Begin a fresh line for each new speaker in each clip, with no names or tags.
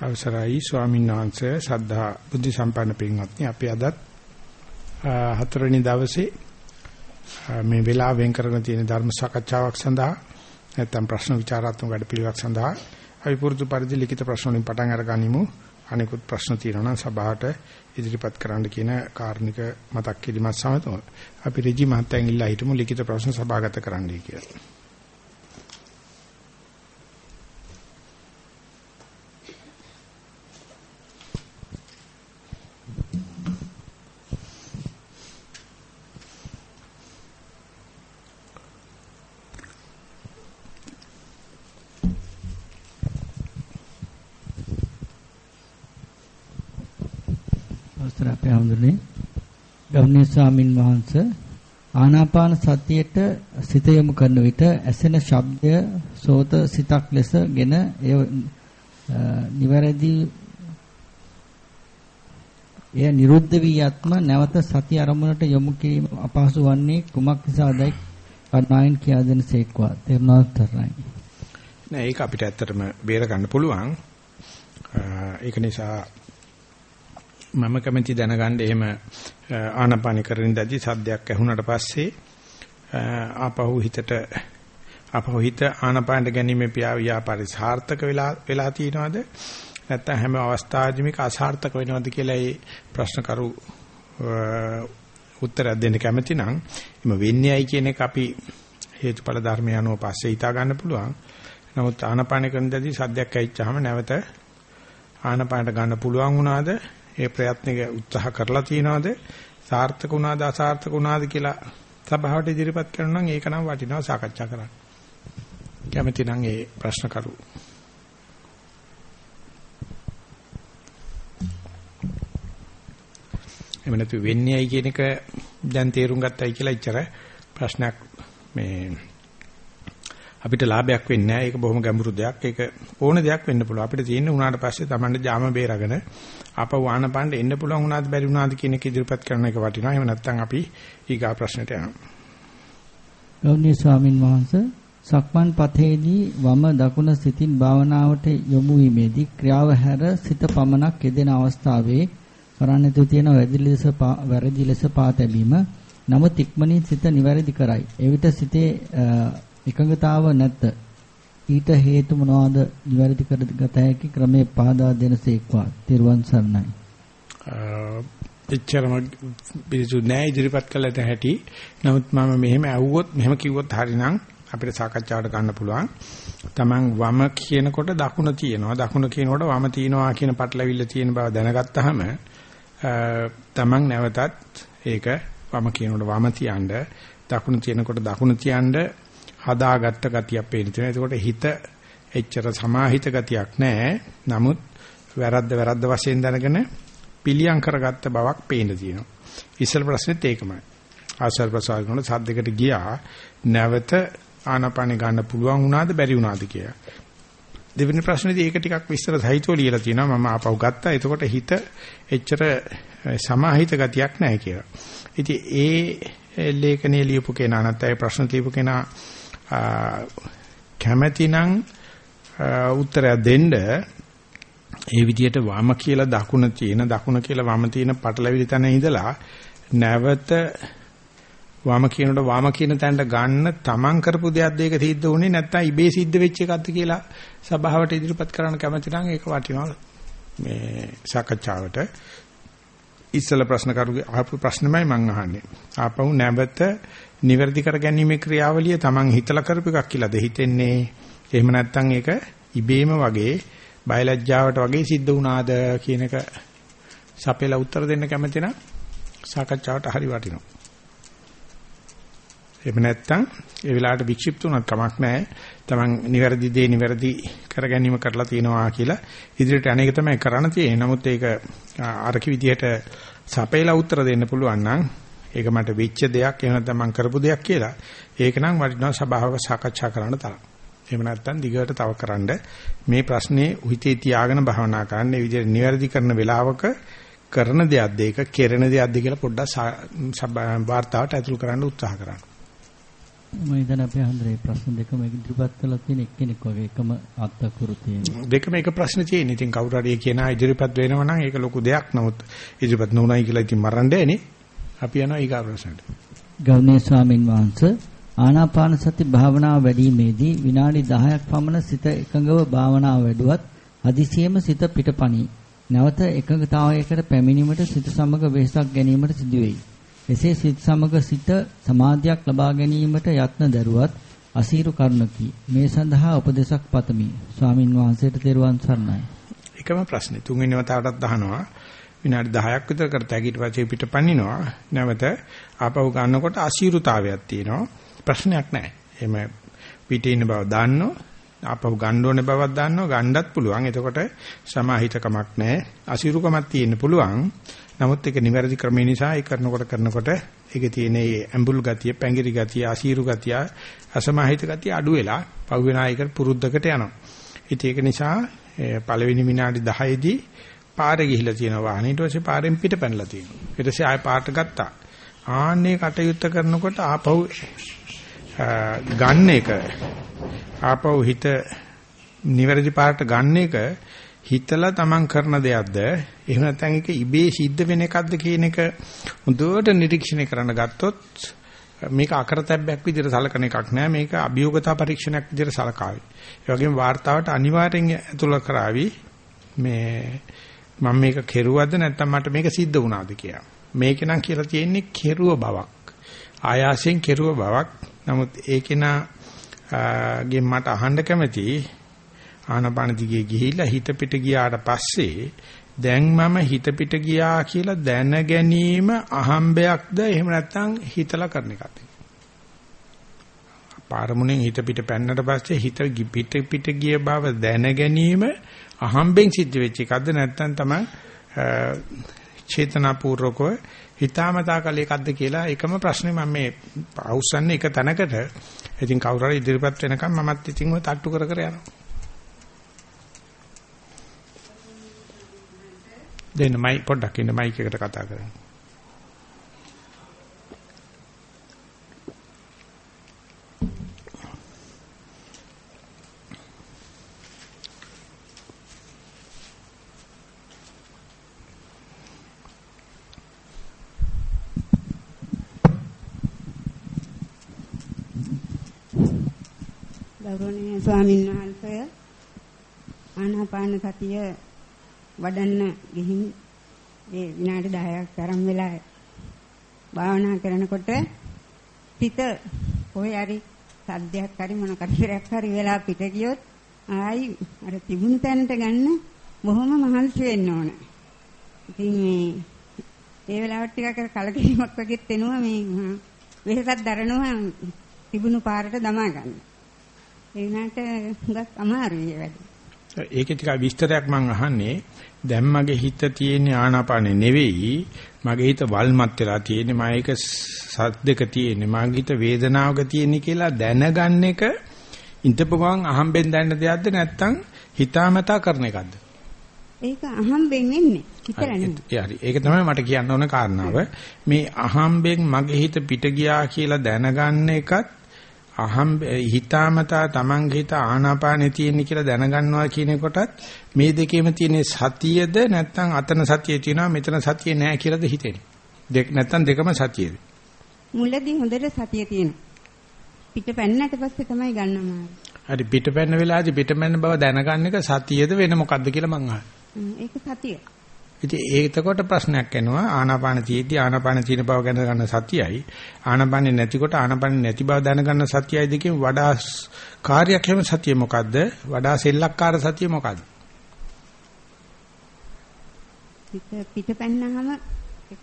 අවසරයි ස්වාමීන් වහන්සේ සද්ධා බුද්ධ සම්පන්න පින්වත්නි. අපි අදත් හතරවෙනි දවසේ මේ වෙලාව වෙන් කරගෙන තියෙන ධර්ම සාකච්ඡාවක් සඳහා නැත්නම් ප්‍රශ්න විචාරාත්මක වැඩපිළිවෙලක් සඳහා අපි පුරුදු පරිදි ලිඛිත ප්‍රශ්න වලින් පටන් අරගනිමු. අනිකුත් ප්‍රශ්න තියෙනවා නම් සභාවට ඉදිරිපත් කරන්න කියන කාරණික මතක් කිරීමත් සමතව අපි ඍජි මහත්තයන් ඉල්ලා හිටමු ලිඛිත ප්‍රශ්න සභාගත කරන්නයි කියලා
හඳුනේ ගෞණ්‍ය ස්වාමින් වහන්සේ ආනාපාන සතියට සිත යොමු කරන විට ඇසෙන ශබ්දය සෝත සිතක් ලෙසගෙන එය නිවැරදි එය නිරුද්ධ වී යත්ම නැවත සති අරමුණට යොමු කිරීම අපහසු වන්නේ කුමක් නිසාදයි? කර්ණායන් කියා දෙන සේක්වා. තේරුණා තරයි
නෑ ඒක අපිට ඇත්තටම බේර ගන්න පුළුවන් ඒක නිසා මම කැමති දැනගන්න එහෙම ආනපානි කරමින් දැදි සද්දයක් ඇහුණට පස්සේ ආපහු හිතට ආපහු හිත ආනපානට ගැනීම ව්‍යාපාරي සාර්ථක වෙලා වෙලා තියෙනවද නැත්නම් හැම අවස්ථාවෙදිම මේක අසාර්ථක වෙනවද කියලා ඒ ප්‍රශ්න කරු උත්තරයක් දෙන්න කැමති නම් එimhe වෙන්නේ ඇයි කියන එක අපි හේතුඵල ධර්මය අනුව පස්සේ හිතා ගන්න පුළුවන්. නමුත් ආනපාන කරන දැදී සද්දයක් ඇවිච්චාම නැවත ආනපානට ගන්න පුළුවන් වුණාද ඒ ප්‍රයත්නක උත්සාහ කරලා තියනවාද සාර්ථක වුණාද අසාර්ථක වුණාද කියලා සභාවට ඉදිරිපත් කරනවා නම් ඒක නම් වටිනවා සාකච්ඡා කරන්න. කැමති නම් ඒ ප්‍රශ්න කරු. එමෙ නැතු වෙන්නේ ඇයි කියන එක දැන් තේරුම් ගත්තයි කියලා ඉච්චර ප්‍රශ්නයක් මේ අපිට ලාභයක් වෙන්නේ නැහැ. ඒක බොහොම ගැඹුරු දෙයක්. ඒක ඕන දෙයක් වෙන්න පුළුවන්. අපිට තියෙන්නේ උනාට පස්සේ Tamande ජාම බේරගෙන ආපහු ආනපන්න එන්න පුළුවන් උනාද බැරි උනාද කියන එක ඉදිරිපත් කරන එක වටිනවා. එහෙම නැත්නම් අපි ඊගා ප්‍රශ්නට යනවා.
ගෞරවනීය ස්වාමින් වහන්සේ සක්මන් පතේදී වම දකුණ සිතින් භාවනාවට යොමු වීමේදී ක්‍රියාව හැර සිත පමණක් යෙදෙන අවස්ථාවේ කරන්න තු තියෙන වැරදි ලෙස වැරදි ලෙස පා තැබීම නමුත් ඉක්මනින් සිත නිවැරදි කරයි. එවිට සිතේ එකඟතාව නැත. ඊට හේතු මොනවාද? නිවැරදි කරගත හැකි ක්‍රමේ පහදා දෙනසේක්වා. තිරුවන් සරණයි.
එච්චරම පිළිසු නෑ ඉදිරිපත් කළට හැටි. නමුත් මම මෙහෙම ඇහුවොත් මෙහෙම කිව්වොත් හරිනම් අපිට සාකච්ඡාවට ගන්න පුළුවන්. Taman වම කියනකොට දකුණ තියෙනවා. දකුණ කියනකොට වම තියෙනවා කියන පටලවිල්ල තියෙන බව දැනගත්තාම Taman නැවතත් ඒක වම කියනකොට වම තියන්න දකුණ තියෙනකොට දකුණ තියන්න හදාගත්ත ගතියක් පේන තියෙනවා. ඒකෝට හිත එච්චර සමාහිත ගතියක් නැහැ. නමුත් වැරද්ද වැරද්ද වශයෙන් දැනගෙන පිළියම් කරගත්ත බවක් පේන තියෙනවා. ඉස්සල් ප්‍රශ්නෙත් ඒකමයි. ආසල් ප්‍රසාර කරන සද්දයකට ගියා නැවත ආනාපානෙ ගන්න පුළුවන් වුණාද බැරි වුණාද කියලා. දෙවෙනි ප්‍රශ්නේදී ඒක ටිකක් විස්තර සහිතව ලියලා තියෙනවා. මම ආපහු ගත්තා. එතකොට හිත එච්චර සමාහිත ගතියක් නැහැ කියලා. ඉතින් ඒ ලේඛනයේ ලියපු කෙනා නැත්නම් ප්‍රශ්න ලියපු කෙනා කැමැතිනම් උත්තරයක් දෙන්න. ඒ විදිහට වම කියලා දකුණ තියෙන දකුණ කියලා වම තියෙන පටලවිලි තැන ඉඳලා නැවත වම කියනකොට වම කියන තැනට ගන්න තමන් කරපු දෙයක්ද ඒක සිද්ධ වුණේ නැත්නම් ඉබේ සිද්ධ වෙච්ච එකක්ද කියලා සභාවට ඉදිරිපත් කරන්න කැමති නම් ඒක වටිනවා. මේ සාකච්ඡාවට ඉස්සල ප්‍රශ්න කරුගේ ආපු ප්‍රශ්නමයි මම අහන්නේ. ආපහු නැවත නිවැරදි කර ගැනීමේ ක්‍රියාවලිය Taman හිතලා කරපු එකක් කියලාද හිතෙන්නේ? එහෙම නැත්නම් ඒක ඉබේම වගේ බයලජ්ජාවට වගේ සිද්ධ වුණාද කියන එක සපේලා උත්තර දෙන්න කැමති නම් සාකච්ඡාවට හරි වටිනවා. එහෙම නැත්නම් ඒ වෙලාවට වික්ෂිප්ත උනත් කමක් නැහැ. Taman නිවැරදි දේ නිවැරදි කර ගැනීම කරලා තියෙනවා කියලා ඉදිරියට අනේක තමයි කරන්න තියෙන්නේ. නමුත් ඒක අරකි විදිහට සපේලා උත්තර දෙන්න පුළුවන් නම් ඒක මට වෙච්ච දෙයක් එහෙම නැත්නම් මම කරපු දෙයක් කියලා. ඒක නම් වටිනවා සභාවක සාකච්ඡා කරන්න තරම්. එහෙම නැත්නම් දිගට තව කරන්න මේ ප්‍රශ්නේ උහිතේ තියාගෙන භාවනා කරන්න මේ විදිහට නිවැරදි කරන වෙලාවක කරන දෙයක්ද ඒක කෙරෙන දෙයක්ද කියලා පොඩ්ඩක් වාර්තාවට ඇතුල් කරන්න උත්සාහ කරන්න.
මම හිතන අපේ හන්දරේ ප්‍රශ්න දෙකම ඉදිරිපත් කළා තියෙන එක්කෙනෙක් වගේ එකම අත්අකුරු තියෙන.
දෙකම එක ප්‍රශ්න තියෙන. ඉතින් කවුරු හරි කියනා ඉදිරිපත් වෙනවා නම් ඒක ලොකු දෙයක්. නමුත් ඉදිරිපත් නොවුණයි කියලා ඉතින් මරන්න දෙන්නේ. අපි යනවා ඊගා ප්‍රශ්නට.
ගෞණීය ස්වාමින් වහන්සේ ආනාපාන සති භාවනාව වැඩිීමේදී විනාඩි 10ක් පමණ සිත එකඟව භාවනාව වැඩුවත් හදිසියෙම සිත පිටපණී. නැවත එකඟතාවයකට පැමිණීමට සිත සමග වෙහසක් ගැනීමට සිදුවේයි. එසේ සිත සමග සිත සමාධියක් ලබා ගැනීමට යත්න දරුවත් අසීරු කරුණකි. මේ සඳහා උපදේශක් පතමි. ස්වාමින් වහන්සේට තෙරුවන් සරණයි.
එකම ප්‍රශ්නේ තුන්වෙනි වතාවටත් අහනවා. විනාඩි 10ක් විතර කරත හැකි ඊට පස්සේ පිටපනිනවා. නැවත ආපහු ගන්නකොට අසීරුතාවයක් තියෙනවා. ප්‍රශ්නයක් නැහැ. එහෙම පිටේ ඉන්න බව දන්නෝ. ආපහු ගන්න ඕනේ බවක් දන්නෝ. ගන්නත් පුළුවන්. එතකොට සමාහිතකමක් නැහැ. අසීරුකමක් තියෙන්න පුළුවන්. නමුත් ඒක නිවැරදි ක්‍රමේ නිසා ඒ කරනකොට කරනකොට ඒකේ තියෙන ඒ ඇඹුල් ගතිය, පැංගිරි ගතිය, අසීරු ගතිය, අසමාහිත ගතිය අඩු වෙලා පහු වෙන ආයකට පුරුද්දකට යනවා. ඉතින් ඒක නිසා පළවෙනි විනාඩි 10 දී පාරේ ගිහිලා තියෙනවා වාහනේ. ඊට පස්සේ පාරෙන් පිට පැනලා තියෙනවා. ඊට පස්සේ ආයෙ පාට ගත්තා. ආන්නේ කටයුත්ත කරනකොට ආපහු ගන්න එක ආපහු හිත නිවැරදි පාට ගන්න එක හිතලා තමන් කරන දෙයක්ද? එහෙම නැත්නම් ඒක ඉබේ සිද්ධ වෙන එකක්ද කියන එක හොඳට නිරීක්ෂණය කරන්න ගත්තොත් මේක අකරතැබ්බයක් විදිහට සලකන එකක් නෑ. මේක අභියෝගතා පරීක්ෂණයක් විදිහට සලකාවි. ඒ වගේම වார்த்தාවට අනිවාර්යෙන් ඇතුළත් කරાવી මේ මම මේක කෙරුවද නැත්නම් මට මේක සිද්ධ වුණාද කියලා. මේක නම් කියලා තියෙන්නේ කෙරුව බවක්. ආයාසයෙන් කෙරුව බවක්. නමුත් ඒකේනා ගෙන් මට අහන්න කැමතියි ආනපාන දිගේ ගිහිල්ලා හිත පිට ගියාට පස්සේ දැන් මම හිත පිට ගියා කියලා දැන ගැනීම අහම්බයක්ද එහෙම නැත්නම් හිතලා කරන එකක්ද පාරමුණෙන් හිත පිට පැන්නට පස්සේ හිත පිට පිට ගිය බව දැන ගැනීම අහම්බෙන් සිද්ධ වෙච්ච එකක්ද? නැත්නම් තමයි චේතනාපූර්වකව හිතාමතා කළ එකක්ද කියලා එකම ප්‍රශ්නේ මම මේ අවුස්සන්නේ එක තැනකට. ඉතින් කවුරු හරි ඉදිරිපත් වෙනකම් මමත් ඉතින් ඔය තට්ටු කර කර යනවා. දෙන්න මයි පොඩ්ඩක් ඉන්න මයික් එකට කතා කරන්න.
ගෞරවනීය ස්වාමීන් වහන්සේ ආනාපාන සතිය වඩන්න ගිහින් ඒ විනාඩි 10ක් තරම් වෙලා භාවනා කරනකොට පිට කොහේ හරි සද්දයක් හරි මොන කරදරයක් හරි වෙලා පිට ගියොත් ආයි අර තිබුණු තැනට ගන්න බොහොම මහන්සි වෙන්න ඕන. ඉතින් මේ ඒ වෙලාවට ටිකක් කලකිරීමක් වගේ තෙනවා මේ වෙහසක් දරනවා තිබුණු පාරට දමා ගන්න. ඒ වුණාට හුඟක් අමාරුයි වැඩ.
ඒකේ ටිකක් විස්තරයක් මම අහන්නේ. දැන් මගේ හිත තියෙන ආනාපානෙ නෙවෙයි. මගේ හිත වල්මත් වෙලා තියෙන්නේ. මම ඒක සද්දක තියෙන්නේ. මගේ හිත වේදනාවක තියෙන්නේ කියලා දැනගන්න එක ඉඳපුවම අහම්බෙන් දැනන දෙයක්ද නැත්නම් හිතාමතා කරන එකක්ද?
ඒක අහම්බෙන් එන්නේ. හිතලා
නෙවෙයි ඒක තමයි මට කියන්න ඕන කාරණාව. මේ අහම්බෙන් මගේ හිත පිට ගියා කියලා දැනගන්න එකත් අහම් හිතාමතා තමන්ගේ හිත ආනාපානේ තියෙන කියලා දැනගන්නවා කියන කොටත් මේ දෙකේම තියෙන සතියද නැත්නම් අතන සතිය තියෙනවා මෙතන සතිය නැහැ කියලාද හිතෙන්නේ? දෙක නැත්නම් දෙකම සතියද?
මුලදී හොඳට සතිය තියෙනවා. පිට පැන්නට පස්සේ තමයි ගන්නවා
හරි පිට පැන්න වෙලාවදී පිට පැන්න බව දැනගන්න එක සතියද වෙන මොකද්ද කියලා මං
අහන්නේ. ඒක සතිය
ඉතින් ඒකකොට ප්‍රශ්නයක් එනවා. ආනාපාන තියෙද්දි ආනාපාන තියෙන බව ගැන ගන්න සතියයි. ආනාපානේ නැතිකොට ආනාපානේ නැති බව දැනගන්න සතියයි දෙකෙන් වඩා කාර්යක්ෂම සතිය මොකද්ද? වඩා සෙල්ලක්කාර සතිය මොකද්ද?
පිට පිටපැන්නාම එකක්.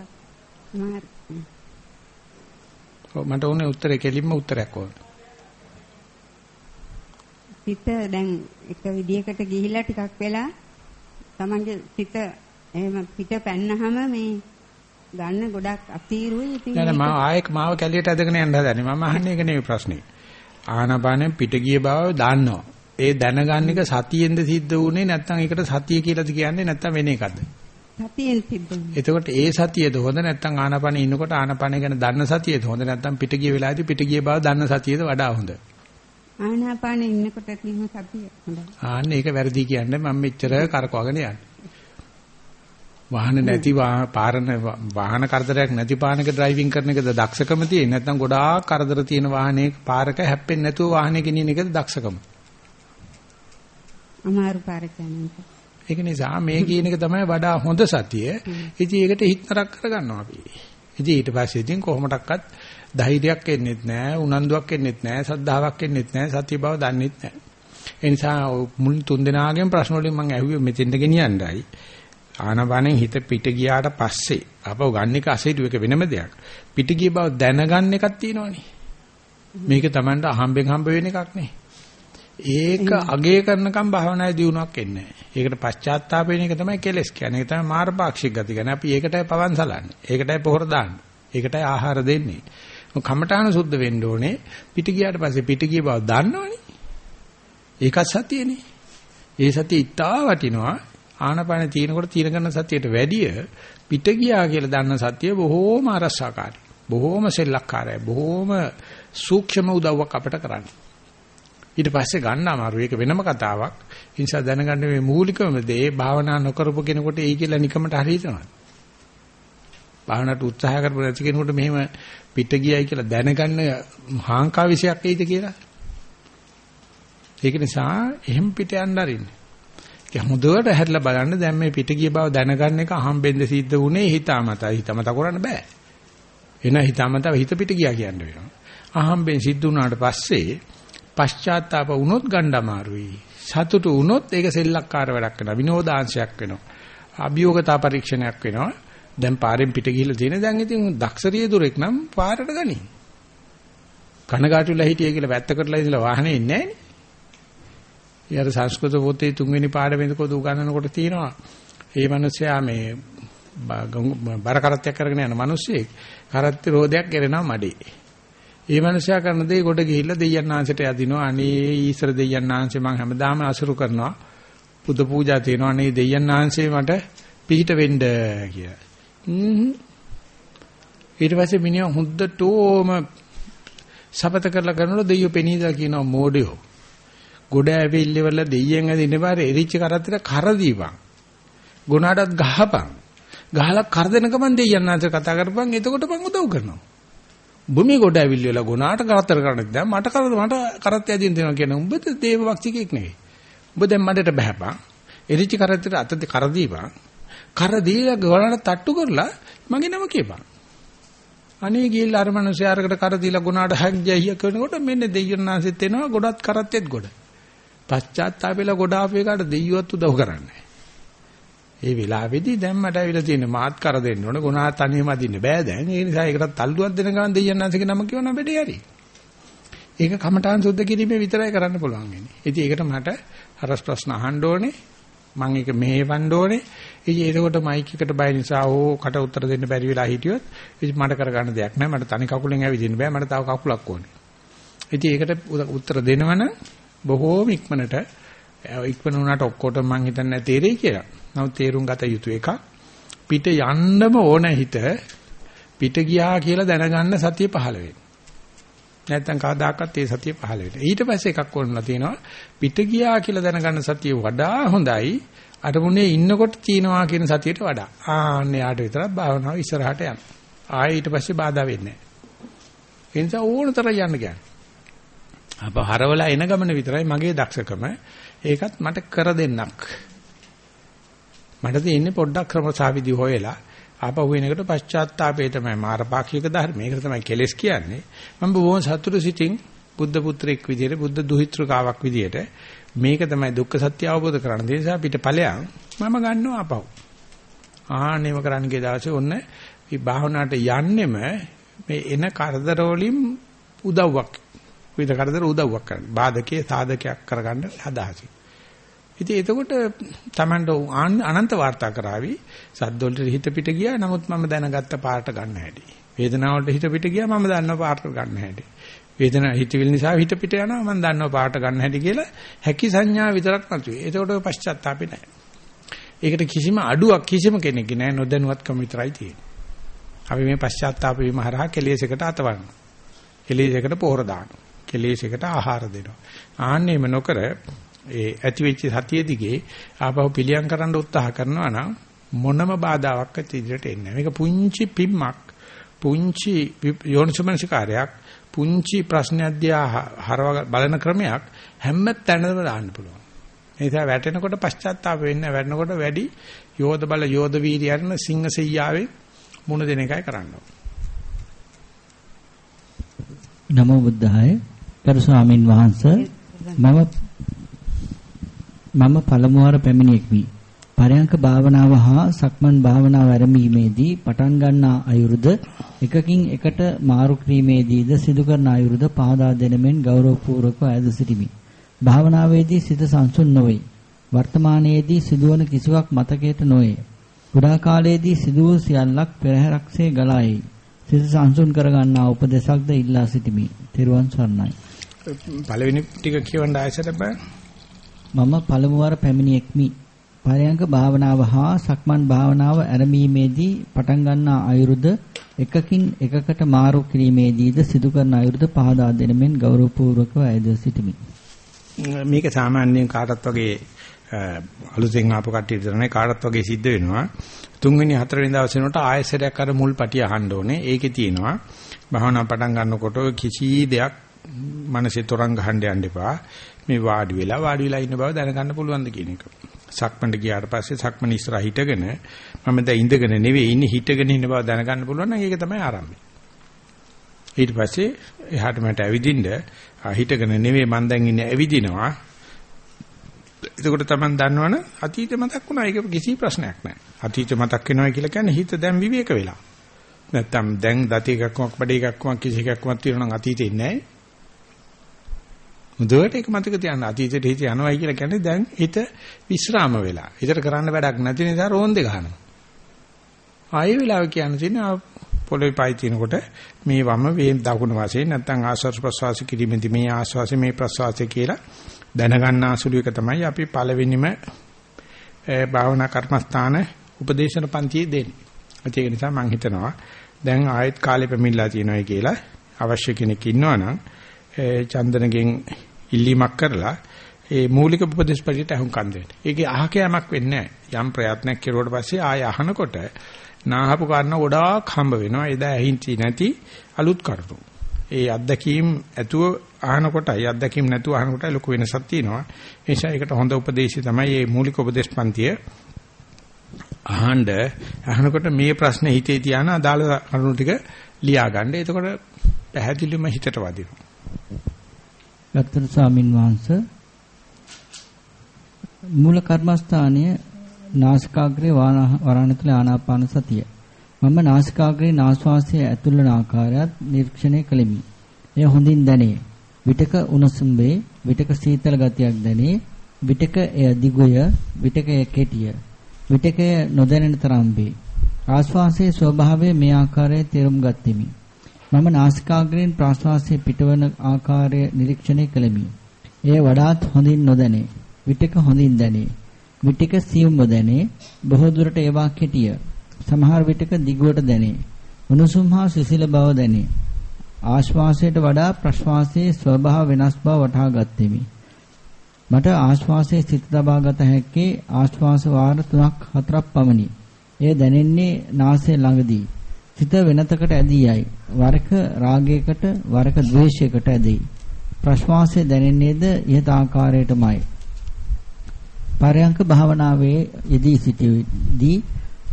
මට ඕනේ උත්තරේ කෙලින්ම උත්තරයක් ඕන.
පිට දැන් එක විදියකට ගිහිලා ටිකක් වෙලා තමන්ගේ පිට එහෙම පිට පැන්නහම මේ ගන්න ගොඩක් අතීරුයි ඉතින්
නෑ මම ආයෙත් මාව කැලියට ඇදගෙන යන්න හදන්නේ මම අහන්නේ ඒක නෙවෙයි ප්‍රශ්නේ ආනාපානෙ පිට ගිය බව දන්නවා ඒ දැනගන්න එක සතියෙන්ද සිද්ධ වුනේ නැත්නම් ඒකට සතිය කියලාද කියන්නේ නැත්නම් වෙන එකද
සතියෙන් සිද්ධ වෙනවා.
එතකොට ඒ සතියද හොඳ නැත්නම් ආනාපානෙ ඉන්නකොට ආනාපානෙ ගැන දන්න සතියද හොඳ නැත්නම් පිට ගිය වෙලාවේදී පිට ගිය බව දන්න සතියද වඩා හොඳ?
ආනාපානෙ ඉන්නකොට තියෙන සතිය හොඳයි.
ආන්න ඒක වැරදි කියන්නේ මම මෙච්චර කරකවගෙන යන්නේ. වාහන නැති පාරන වාහන කරදරයක් නැති පානක ඩ්‍රයිවිං කරන එකද දක්ෂකම තියෙන්නේ නැත්නම් ගොඩාක් කරදර තියෙන වාහනයක පාරක හැප්පෙන්නේ නැතුව වාහනේ ගෙනියන එකද දක්ෂකම.
අමාරු පාරක යන එක.
ඒක නිසා මේ කියන එක තමයි වඩා හොඳ සතිය. ඉතින් ඒකට හිතනරක් කරගන්නවා අපි. ඉතින් ඊට පස්සේ ඉතින් කොහොමඩක්වත් ධෛර්යයක් එන්නෙත් නැහැ, උනන්දුවක් එන්නෙත් නැහැ, සද්ධාාවක් එන්නෙත් නැහැ, සතිය බව දන්නෙත් නැහැ. ඒ නිසා මුල් තුන් දෙනාගෙන් ප්‍රශ්න වලින් මම ඇහුවේ මෙතෙන්ද ගෙනියන්නයි. ආනවනෙන් හිත පිට ගියාට පස්සේ අපව ගන්න එක අසීරු එක වෙනම දෙයක්. පිට ගිය බව දැනගන්න එකක් තියෙනවනේ. මේක Tamanට අහම්බෙන් හම්බ වෙන එකක් නේ. ඒක අගේ කරනකම් භාවනායේ දියුණුවක් එන්නේ නැහැ. ඒකට පශ්චාත්තාප වෙන එක තමයි කෙලස් කියන්නේ. ඒක තමයි මාර්ගපාක්ෂික ගති කියන්නේ. අපි ඒකටයි පවන් සලන්නේ. ඒකටයි පොහොර දාන්නේ. ඒකටයි ආහාර දෙන්නේ. කමඨාන සුද්ධ වෙන්න ඕනේ. පිට ගියාට පස්සේ පිට ගිය බව දන්නවනේ. ඒකත් සතියනේ. ඒ සතිය ඉතා වටිනවා. ආනපාන තියෙනකොට තීන කරන සතියට වැඩිය පිට ගියා කියලා දන්න සතිය බොහෝම අරසකාරයි. බොහෝම සෙල්ලක්කාරයි. බොහෝම සූක්ෂම උදව්වක් අපිට කරන්නේ. ඊට පස්සේ ගන්න අමාරු. ඒක වෙනම කතාවක්. ඒ නිසා දැනගන්න මේ මූලිකම දේ භාවනා නොකරපු කෙනෙකුට එයි කියලා නිකමට හරියනවා. භාවනාවට උත්සාහ කරපු නැති කෙනෙකුට මෙහෙම පිට ගියයි කියලා දැනගන්න හාංකා විශයක් එයිද කියලා. ඒක නිසා එහෙම පිට යන්න අරින්න. ඒක හොඳට හැදලා බලන්න දැන් මේ පිට ගිය බව දැනගන්න එක අහම්බෙන්ද සිද්ධ වුණේ හිතාමතා හිතාමතා කරන්න බෑ. එන හිතාමතා හිත පිට ගියා කියන්න වෙනවා. අහම්බෙන් සිද්ධ වුණාට පස්සේ පශ්චාත්තාප වුණොත් ගන්න අමාරුයි. සතුටු වුණොත් ඒක සෙල්ලක්කාර වැඩක් වෙනවා. විනෝදාංශයක් වෙනවා. අභියෝගතා පරීක්ෂණයක් වෙනවා. දැන් පාරෙන් පිට ගිහිල්ලා තියෙන දැන් ඉතින් දක්ෂරිය දුරෙක් නම් පාරට ගනි. කනගාටුලා හිටියේ කියලා වැත්තකටලා ඉඳලා වාහනේ ඉන්නේ නැහැ නේ. ඊයර සංස්කෘත පොතේ තුන්වෙනි පාඩමේදී කොද උගන්වනකොට තියෙනවා. මේ මිනිස්සයා මේ බර කරත්තයක් කරගෙන යන මිනිස්සෙක් කරත්ති රෝදයක් කෙරෙනවා මඩේ. ඒ මනුස්සයා කරන දේ කොට ගිහිල්ලා දෙයයන් ආංශයට යදිනවා. අනේ ඊශ්වර දෙයයන් ආංශේ මං හැමදාම අසුරු කරනවා. පුද පූජා තියෙනවා. අනේ දෙයයන් ආංශේ මට පිහිට වෙන්න කියලා. ඊට පස්සේ මිනිහා හුද්දටෝම සපත කරලා කරනකොට දෙයියෝ පෙනීදා කියනවා මෝඩයෝ. ගොඩ ඇවිල්ලිවල දෙයියන් ඇදින්න බාර එරිච්ච කරත්තට කර දීපන්. ගුණාටත් ගහපන්. ගහලා කර දෙන ගමන් දෙයියන් ආංශ කතා කරපන් එතකොට මං උදව් කරනවා. උඹ මේ ගොඩ ඇවිල්ලා ගුණාට කරතර කරන්නේ දැන් මට කර මට කරත් යදින් දෙනවා කියන උඹද දේව වක්තිකෙක් නෙවෙයි. උඹ දැන් මඩට බහැපන්. එරිචි කරත්තට අත කර දීපන්. කර දීලා ගොඩට තට්ටු කරලා මගේ නම කියපන්. අනේ ගිහිල්ලා අර මිනිස්සයා අරකට කර දීලා ගුණාට හැග්ජය කරනකොට මෙන්න දෙයියන්නාසෙත් එනවා ගොඩත් කරත්තෙත් ගොඩ. පශ්චාත්තාපෙලා ගොඩ ආපු එකට දෙයියවත් උදව් කරන්නේ. ඒ වෙලාවේදී දැන් මට ඇවිල්ලා තියෙන මාත් කර දෙන්න ඕන ගුණා තනියම අදින්න බෑ දැන්. ඒ නිසා ඒකට තල්ලුවක් දෙන ගමන් දෙයයන්ාන්සේගේ නම කියවන බෙඩේ හරි. ඒක කමඨාන් සුද්ධ කිරීමේ විතරයි කරන්න පුළුවන් වෙන්නේ. ඉතින් ඒකට මට හරස් ප්‍රශ්න අහන්න ඕනේ. මම ඒක මෙහෙවන්න ඕනේ. ඉතින් ඒකට මයික් එකට බය නිසා ඕ කට උත්තර දෙන්න බැරි වෙලා හිටියොත් ඉතින් මට කරගන්න දෙයක් නැහැ මට තනි කකුලෙන් ඇවිදින්න බෑ. මට තව කකුලක් ඕනේ. ඉතින් ඒකට උත්තර දෙනවනම් බොහෝම ඉක්මනට ඉක්මන වුණාට ඔක්කොටම මං හිතන්නේ තේරෙයි කියලා. නමුත් තේරුම් ගත යුතු එකක් පිට යන්නම ඕන හිත පිට ගියා කියලා දැනගන්න සතිය පහළ වෙනවා. නැත්තම් කවදාකවත් ඒ සතිය පහළ වෙන්නේ. ඊට පස්සේ එකක් ඕනලා තියෙනවා පිට ගියා කියලා දැනගන්න සතිය වඩා හොඳයි අරමුණේ ඉන්නකොට තියනවා කියන සතියට වඩා. ආන්න යාට විතරක් භාවනාව ඉස්සරහට යන්න. ආයෙ ඊට පස්සේ බාධා වෙන්නේ නැහැ. ඒ නිසා ඕනතරම් යන්න කියන්නේ. අප හරවලා එන ගමන විතරයි මගේ දක්ෂකම. ඒකත් මට කර දෙන්නක්. මට තියෙන්නේ පොඩ්ඩක් ක්‍රමසාවිදි හොයලා ආපහු වෙන එකට පශ්චාත්තාපේ තමයි මාරපාක්ෂික ධර්ම. ඒක තමයි කෙලස් කියන්නේ. මම බොහොම සතුටු සිටින් බුද්ධ පුත්‍රෙක් විදියට බුද්ධ දුහිතෘකාවක් විදියට මේක තමයි දුක්ඛ සත්‍ය අවබෝධ කරගන්න. ඒ නිසා පිට ඵලයන් මම ගන්නවා ආපහු. ආහනේම කරන්න ගිය දවසේ ඔන්න මේ භාවනාවට යන්නෙම මේ එන කරදර වලින් උදව්වක් විවිධ කරදර උදව්වක් කරන්න. බාධකයේ සාධකයක් කරගන්න හදාසි. ඉතින් එතකොට Tamando අනන්ත වාර්තා කරાવી සද්දවලට හිත පිට ගියා. නමුත් මම දැනගත්ත පාට ගන්න හැටි. වේදනාවලට හිත පිට ගියා මම දන්නවා පාට ගන්න හැටි. වේදනාව හිතවිලි නිසා හිත පිට යනවා මම දන්නවා පාට ගන්න හැටි කියලා හැකි සංඥා විතරක් නැතුවේ. එතකොට පශ්චාත්තාපේ නැහැ. ඒකට කිසිම අඩුවක් කිසිම කෙනෙක් නෑ නොදැනුවත්කම විතරයි තියෙන්නේ. අපි මේ පශ්චාත්තාප වීම හරහා කෙලෙසයකට අතවන්න. කෙලෙසයකට පෝර දානවා. කෙලෙසයකට ආහාර දෙනවා. ආන්නේම නොකර ඒ ඇතිවෙච්ච සතිය දිගේ ආපහු පිළියම් කරන්න උත්සාහ කරනවා නම් මොනම බාධාවක් ඉදිරියට එන්නේ නැහැ. මේක පුංචි පිම්මක්, පුංචි යෝනිසමනසිකාරයක්, පුංචි ප්‍රශ්නයක් දිහා හරව බලන ක්‍රමයක් හැම තැනම දාන්න පුළුවන්. ඒ නිසා වැටෙනකොට පශ්චාත්තාප වෙන්න වැටෙනකොට වැඩි යෝධ බල යෝධ වීර්යයන් සිංහ සෙයියාවේ මුණ දෙන එකයි කරන්න
නමෝ බුද්ධාය කරු ස්වාමින් වහන්සේ මම මම පළමු වර පැමිණෙක්මි. පරයන්ක භාවනාව හා සක්මන් භාවනාව ආරම්භීමේදී පටන් ගන්නා අයුරුද එකකින් එකට මාරු කිරීමේදීද සිදු කරන අයුරුද පහදා දෙනමෙන් ගෞරවපූර්වකව අයද සිටිමි. භාවනාවේදී සිත සංසුන් නොවේ. වර්තමානයේදී සිදුවන කිසිවක් මතකයට නොවේ. පුරා කාලයේදී සිදු වූ සියල්ලක් පෙරහැරක්සේ ගලායි. සිත සංසුන් කරගන්නා උපදේශක්ද ඉල්ලා සිටිමි. තෙරුවන් සරණයි.
පළවෙනි ටික කියවන්න ආයසට බෑ.
මම පළමු වර පැමිණියෙක්මි. පරයන්ක භාවනාව හා සක්මන් භාවනාව ආරම්භීමේදී පටන් ගන්නා අයුරුද එකකින් එකකට මාරු කිරීමේදීද සිදු කරන අයුරුද පහදා දෙනමෙන් ගෞරවපූර්වකව අයද සිටිමි.
මේක සාමාන්‍යයෙන් කාටත් වගේ අලුතෙන් ආපු කට්ටියට විතරනේ කාටත් වගේ සිද්ධ වෙනවා. තුන්වෙනි හතරවෙනි දවසේ නට ආයෙසරයක් අර මුල් පටිය අහන්න ඕනේ. ඒකේ තියෙනවා භාවනා පටන් ගන්නකොට කිසි දෙයක් මනසේ තරංග ගහන්න යන්න එපා. මේ වාඩි වෙලා වාඩි වෙලා ඉන්න බව දැනගන්න පුළුවන්ද කියන එක. සක්මණට ගියාට පස්සේ සක්මණ ඉස්සරහ හිටගෙන මම දැන් ඉඳගෙන නෙවෙයි ඉන්නේ හිටගෙන ඉන්න බව දැනගන්න පුළුවන් නම් ඒක තමයි ආරම්භය. ඊට පස්සේ එහාට මට ඇවිදින්න හිටගෙන නෙවෙයි මම දැන් ඉන්නේ ඇවිදිනවා. එතකොට තමයි දන්නවනේ අතීත මතක් වුණා ඒක කිසි ප්‍රශ්නයක් නැහැ. අතීත මතක් වෙනවා කියලා කියන්නේ හිත දැන් විවේක වෙලා. නැත්තම් දැන් දති එකක්මක් බඩේ එකක්මක් කිසි එකක්මක් තියෙනවා නම් අතීතේ නැහැ. මුදවට ඒක මතක තියන්න අතීතයට හිත යනවායි කියලා කියන්නේ දැන් හිත විස්්‍රාම වෙලා. හිතට කරන්න වැඩක් නැති නිසා රෝන්දේ ගහනවා. ආයෙ වෙලාව කියන්න තියෙන පොළොවේ පයි තිනකොට මේ වම වේ දකුණු වශයෙන් නැත්නම් ආස්වාස් ප්‍රස්වාස කිරීමේදී මේ ආස්වාස මේ ප්‍රස්වාසය කියලා දැනගන්න ආසුළු එක තමයි අපි පළවෙනිම භාවනා කර්මස්ථාන උපදේශන පන්තියේ දෙන්නේ. ඒක නිසා මම හිතනවා දැන් ආයෙත් කාලෙ පැමිණලා තියෙනවා කියලා අවශ්‍ය කෙනෙක් ඉන්නවනම් චන්දනගෙන් ඉල්ලීමක් කරලා ඒ මූලික උපදේශ පරිදි අහුම්කම් දෙන්න. ඒකේ අහක යමක් වෙන්නේ නැහැ. යම් ප්‍රයත්නයක් කෙරුවට පස්සේ ආය අහනකොට නාහපු කාරණා ගොඩාක් හම්බ වෙනවා. එදා ඇහින්චි නැති අලුත් කරුණු. ඒ අත්දැකීම් ඇතුව අහනකොටයි අත්දැකීම් නැතුව අහනකොටයි ලොකු වෙනසක් තියෙනවා. ඒ නිසා ඒකට හොඳ උපදේශය තමයි මේ මූලික උපදේශ පන්තිය. අහන්න අහනකොට මේ ප්‍රශ්නේ හිතේ තියාන අදාළ කරුණු ටික ලියා ගන්න. එතකොට පැහැදිලිවම හිතට වදිනවා.
ගත්තර ස්වාමින් වහන්සේ මූල කර්මස්ථානයේ නාසිකාග්‍රේ වරණතුල ආනාපාන සතිය. මම නාසිකාග්‍රේ නාස්වාසයේ ඇතුළන ආකාරයත් නිරීක්ෂණය කළෙමි. එය හොඳින් දැනේ. විටක උණුසුම් වේ, විටක සීතල ගතියක් දැනේ. විටක එය දිගුය, විටක එය කෙටිය. විටක එය නොදැනෙන තරම් වේ. ආස්වාසයේ ස්වභාවය මේ ආකාරයේ තේරුම් ගත්ෙමි. මම නාසිකාග්‍රයෙන් ප්‍රාශ්වාසයේ පිටවන ආකාරය නිරීක්ෂණය කළෙමි. එය වඩාත් හොඳින් නොදැනේ. විටක හොඳින් දැනේ. විටක සියුම්ව දැනේ. බොහෝ දුරට ඒවා කෙටිය. සමහර විටක දිගුවට දැනේ. උණුසුම් හා සිසිල බව දැනේ. ආශ්වාසයට වඩා ප්‍රශ්වාසයේ ස්වභාව වෙනස් බව වටහා ගත්ෙමි. මට ආශ්වාසයේ සිත තබා ගත හැක්කේ ආශ්වාස වාර 3ක් 4ක් පමණි. එය දැනෙන්නේ නාසය ළඟදී. සිත වෙනතකට ඇදී යයි. වරක රාගයකට වරක ද්වේෂයකට ඇදී. ප්‍රශ්වාසය දැනෙන්නේද ඉහත ආකාරයටමයි. පරයන්ක භාවනාවේ යෙදී සිටීදී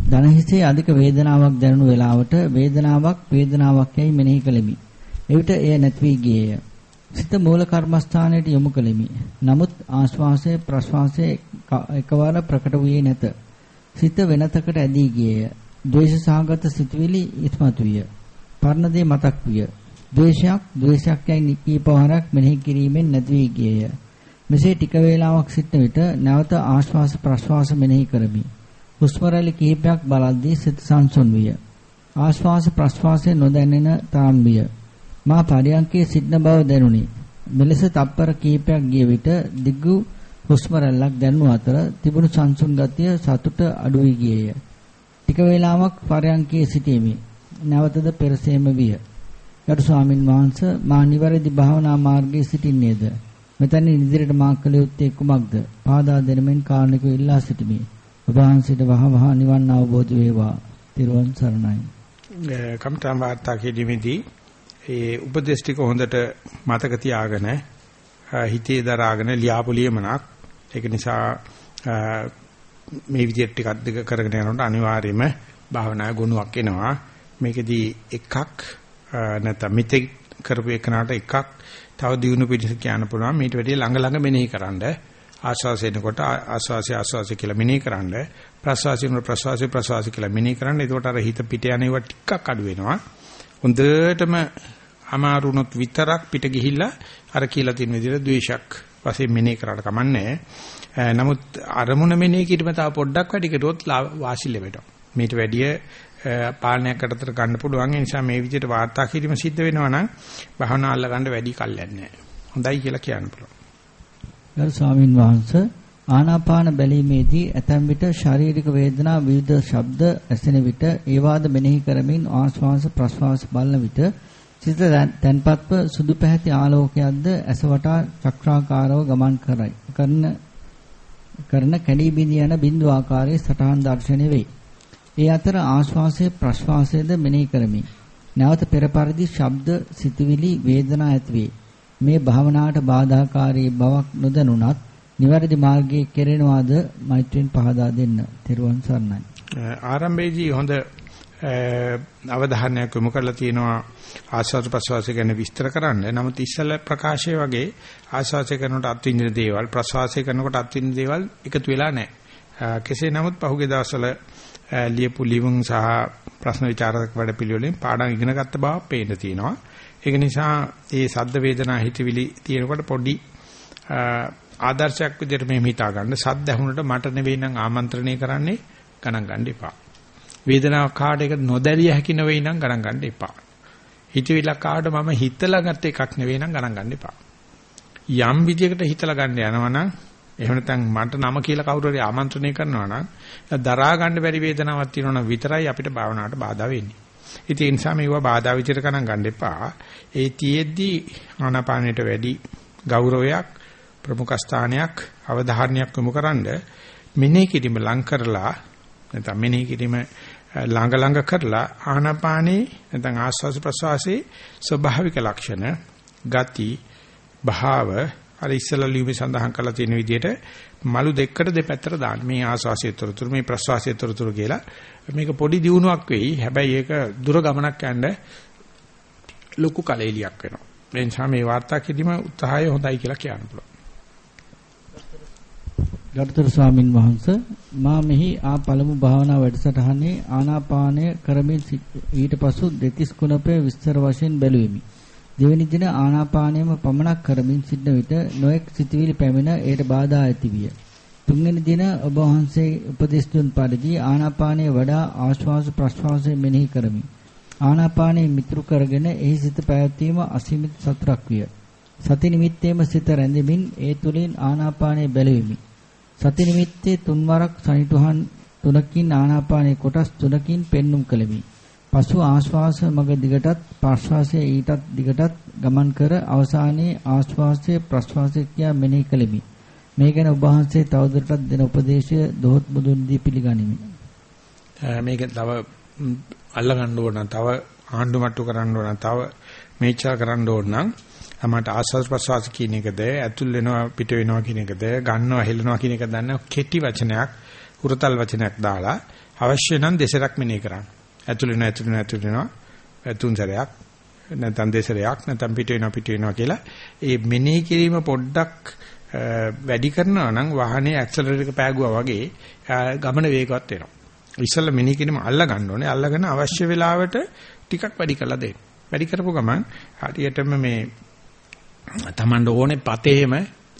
දනහිසේ අධික වේදනාවක් දැනුණු වෙලාවට වේදනාවක් වේදනාවක් යයි මෙනෙහි කළෙමි. එවිට එය නැති වී ගියේය. සිත මූල කර්මස්ථානයට යොමු කළෙමි. නමුත් ආශ්වාසය ප්‍රශ්වාසය එකවර ප්‍රකට වූයේ නැත. සිත වෙනතකට ඇදී ගියේය. ද්වේෂ සහගත සිතුවිලි ඉස්මතු විය. පරණ දේ මතක් විය. ද්වේෂයක් ද්වේෂයක් යයි කීපවරක් මෙනෙහි කිරීමෙන් නැති වී ගියේය. මෙසේ ටික වේලාවක් සිටන විට නැවත ආශ්වාස ප්‍රශ්වාස මෙනෙහි කරමි. හුස්ම රැලි කිහිපයක් බලද්දී සිත සංසුන් විය. ආශ්වාස ප්‍රශ්වාසයේ නොදැනෙන තරම් විය. මා පරියන්කේ සිටන බව දැනුනි. මෙලෙස තප්පර කිහිපයක් ගිය විට දිගු හුස්ම රැල්ලක් දැනුණු අතර තිබුණු සංසුන් ගතිය සතුට අඩු වී ගියේය. ටික වේලාවක් පරයන්කේ සිටීමේ නැවතද පෙරසේම විය. ගරු ස්වාමින් වහන්සේ මා නිවැරදි භාවනා මාර්ගයේ සිටින්නේද? මෙතන ඉදිරියට මා කළ යුත්තේ කුමක්ද? පාදා දෙනමෙන් කාරණිකව ඉල්ලා සිටිමි. ඔබ වහන්සේට වහ වහ නිවන් අවබෝධ වේවා. තිරුවන් සරණයි.
කම්තම් වාර්තා කිරීමේදී ඒ උපදේශ ටික හොඳට මතක තියාගෙන හිතේ දරාගෙන ලියාපු ලියමනක් ඒක නිසා මේ විදිහට ටිකක් දෙක කරගෙන යනකොට අනිවාර්යයෙන්ම භාවනා ගුණයක් එනවා. මේකෙදී එකක් නැත්නම් මෙතෙක් කරපු එකනට එකක් තව දිනු පිටිස කියන්න පුළුවන්. මීට වැඩිය ළඟ ළඟ මෙනෙහි කරන්න ආශ්වාසයෙන්කොට ආශ්වාසය ආශ්වාසය කියලා මෙනෙහි කරන්න ප්‍රශ්වාසයෙන් ප්‍රශ්වාසය ප්‍රශ්වාසය කියලා මෙනෙහි කරන්න. එතකොට අර හිත පිට යන ඒවා ටිකක් අඩු වෙනවා. හොඳටම අමාරුනොත් විතරක් පිට ගිහිල්ලා අර කියලා තියෙන විදිහට ද්වේෂයක් වශයෙන් මෙනෙහි කරාට කමන්නේ නමුත් අරමුණ මෙනෙහි කිරීම තව පොඩ්ඩක් වැඩි කරුවොත් වාසි ලැබෙනවා මේට වැඩිය පාලනයක් අතර ගන්න පුළුවන්. ඒ නිසා මේ විදිහට වාර්තා කිරීම සිද්ධ වෙනවා නම් භවනා අල්ල ගන්න වැඩි කල්යක් නැහැ. හොඳයි කියලා කියන්න පුළුවන්.
ගරු ස්වාමින් වහන්සේ ආනාපාන බැලීමේදී ඇතැම් විට ශාරීරික වේදනා විවිධ ශබ්ද ඇසෙන විට ඒවාද මෙනෙහි කරමින් ආශ්වාස ප්‍රශ්වාස බලන විට සිත තැන්පත්ව සුදු පැහැති ආලෝකයක්ද ඇස වටා චක්‍රාකාරව ගමන් කරයි. කරන කරන කැඩී බිඳී යන බිඳු ආකාරයේ සටහන් දැర్శණය වේ. ඒ අතර ආශ්වාසයේ ප්‍රශ්වාසයේද මෙනෙහි කරමි. නැවත පෙර පරිදි ශබ්ද සිතුවිලි වේදනා ඇතිවේ. මේ භාවනාවට බාධාකාරී බවක් නොදැනුණත් නිවැරදි මාර්ගයේ කෙරෙනවාද මෛත්‍රියෙන් පහදා දෙන්න. තෙරුවන් සරණයි.
ආරම්භයේදී හොඳ අවධානයක් යොමු කරලා තියෙනවා ආස්වාද ප්‍රසවාසය ගැන විස්තර කරන්න. නමුත් ඉස්සල ප්‍රකාශය වගේ ආස්වාසය කරනකොට අත්විඳින දේවල් ප්‍රසවාසය කරනකොට අත්විඳින දේවල් එකතු වෙලා නැහැ. කෙසේ නමුත් පහුගිය දවස්වල ලියපු ලිවුම් සහ ප්‍රශ්න විචාරක වැඩපිළිවෙලෙන් පාඩම් ඉගෙන ගත්ත බව පේන්න තියෙනවා. ඒක නිසා ඒ සද්ද වේදනා හිතවිලි තියෙනකොට පොඩි ආදර්ශයක් විදිහට මෙහෙම හිතා ගන්න. සද්ද ඇහුනට මට නෙවෙයි නම් ආමන්ත්‍රණය කරන්නේ ගණන් ගන්න එපා. වේදනාවක් කාට එක නොදැරිය හැකි නෙවෙයි නම් ගණන් ගන්න එපා. හිතවිල්ලක් කාට මම හිතලා ගත්ත එකක් නෙවෙයි නම් ගණන් ගන්න එපා. යම් විදියකට හිතලා ගන්න යනවා නම් එහෙම නැත්නම් මට නම කියලා කවුරු හරි ආමන්ත්‍රණය කරනවා නම් දරා ගන්න බැරි වේදනාවක් තියෙනවා නම් විතරයි අපිට භාවනාවට බාධා වෙන්නේ. ඉතින් ඒ නිසා මේවා බාධා විදිහට ගණන් ගන්න එපා. ඒ තියෙද්දි ආනාපානයට වැඩි ගෞරවයක් ප්‍රමුඛ ස්ථානයක් අවධාරණයක් යොමු කරන්ඩ මෙනෙහි කිරීම ලං කරලා නැත්නම් මෙනෙහි කිරීම ළඟ ළඟ කරලා ආනාපානේ නැත්නම් ආස්වාස ප්‍රසවාසයේ ස්වභාවික ලක්ෂණ ගති භාව අර ඉස්සලා ලියුමේ සඳහන් කරලා තියෙන විදිහට මලු දෙකකට දෙපැත්තට දාන්න. මේ ආස්වාසයේ තොරතුරු මේ ප්‍රසවාසයේ තොරතුරු කියලා මේක පොඩි දියුණුවක් වෙයි. හැබැයි ඒක දුර ගමනක් යන්න ලොකු කලෙලියක් වෙනවා. ඒ නිසා මේ වාර්තා කිරීම උත්සාහය හොඳයි කියලා කියන්න පුළුවන්.
ගරුතර ස්වාමින් වහන්සේ මා මෙහි ආ පළමු භාවනා වැඩසටහනේ ආනාපානය කරමින් ඊට පසු දෙතිස් කුණපේ විස්තර වශයෙන් බැලුවෙමි. දෙවැනි දින ආනාපානයම පමණක් කරමින් සිටන විට නොඑක් සිතුවිලි පැමිණ ඒට බාධා ඇති විය. තුන්වෙනි දින ඔබ වහන්සේ උපදෙස් දුන් පරිදි ආනාපානයේ වඩා ආශ්වාස ප්‍රශ්වාසය මෙනෙහි කරමි. ආනාපානයේ මිතුරු කරගෙන එහි සිත පැවැත්වීම අසීමිත සතුටක් විය. සති නිමිත්තේම සිත රැඳෙමින් ඒ තුලින් ආනාපානය බැලුවෙමි. සති නිමිත්තේ තුන්වරක් සනිටුහන් තුනකින් ආනාපානයේ කොටස් තුනකින් පෙන්눔 කළෙමි. පසු ආශ්වාස මග දිගටත් ප්‍රශ්වාසය ඊටත් දිගටත් ගමන් කර අවසානයේ ආශ්වාසය ප්‍රශ්වාසය කියා මෙනෙහි කළෙමි. මේ ගැන ඔබ වහන්සේ තවදුරටත් දෙන උපදේශය දොහොත් බුදුන් දී පිළිගනිමි.
මේක තව අල්ල ගන්න ඕන තව ආණ්ඩු මට්ටු කරන්න ඕන තව මේචා කරන්න ඕන නම් මට ආස්වාද ප්‍රසවාස කියන එකද ඇතුල් වෙනවා පිට වෙනවා කියන එකද ගන්නවා හෙලනවා කියන එක දන්න කෙටි වචනයක් හුරතල් වචනයක් දාලා අවශ්‍ය නම් දෙසරක් මෙනේ කරන්න. ඇතුල් වෙනවා ඇතුල් වෙනවා ඇතුල් වෙනවා තුන් සැරයක් නැත්නම් දෙසරයක් නැත්නම් පිට වෙනවා පිට වෙනවා කියලා ඒ මෙනේ කිරීම පොඩ්ඩක් වැඩි කරනවා නම් වාහනේ ඇක්සලරේටර් එක පෑගුවා වගේ ගමන වේගවත් වෙනවා. ඉස්සෙල්ලා මෙනේ කිරීම අල්ල ගන්න ඕනේ. අල්ලගෙන අවශ්‍ය වෙලාවට ටිකක් වැඩි කරලා දෙන්න. වැඩි කරපු ගමන් හරියටම මේ Tamand ඕනේ පතේම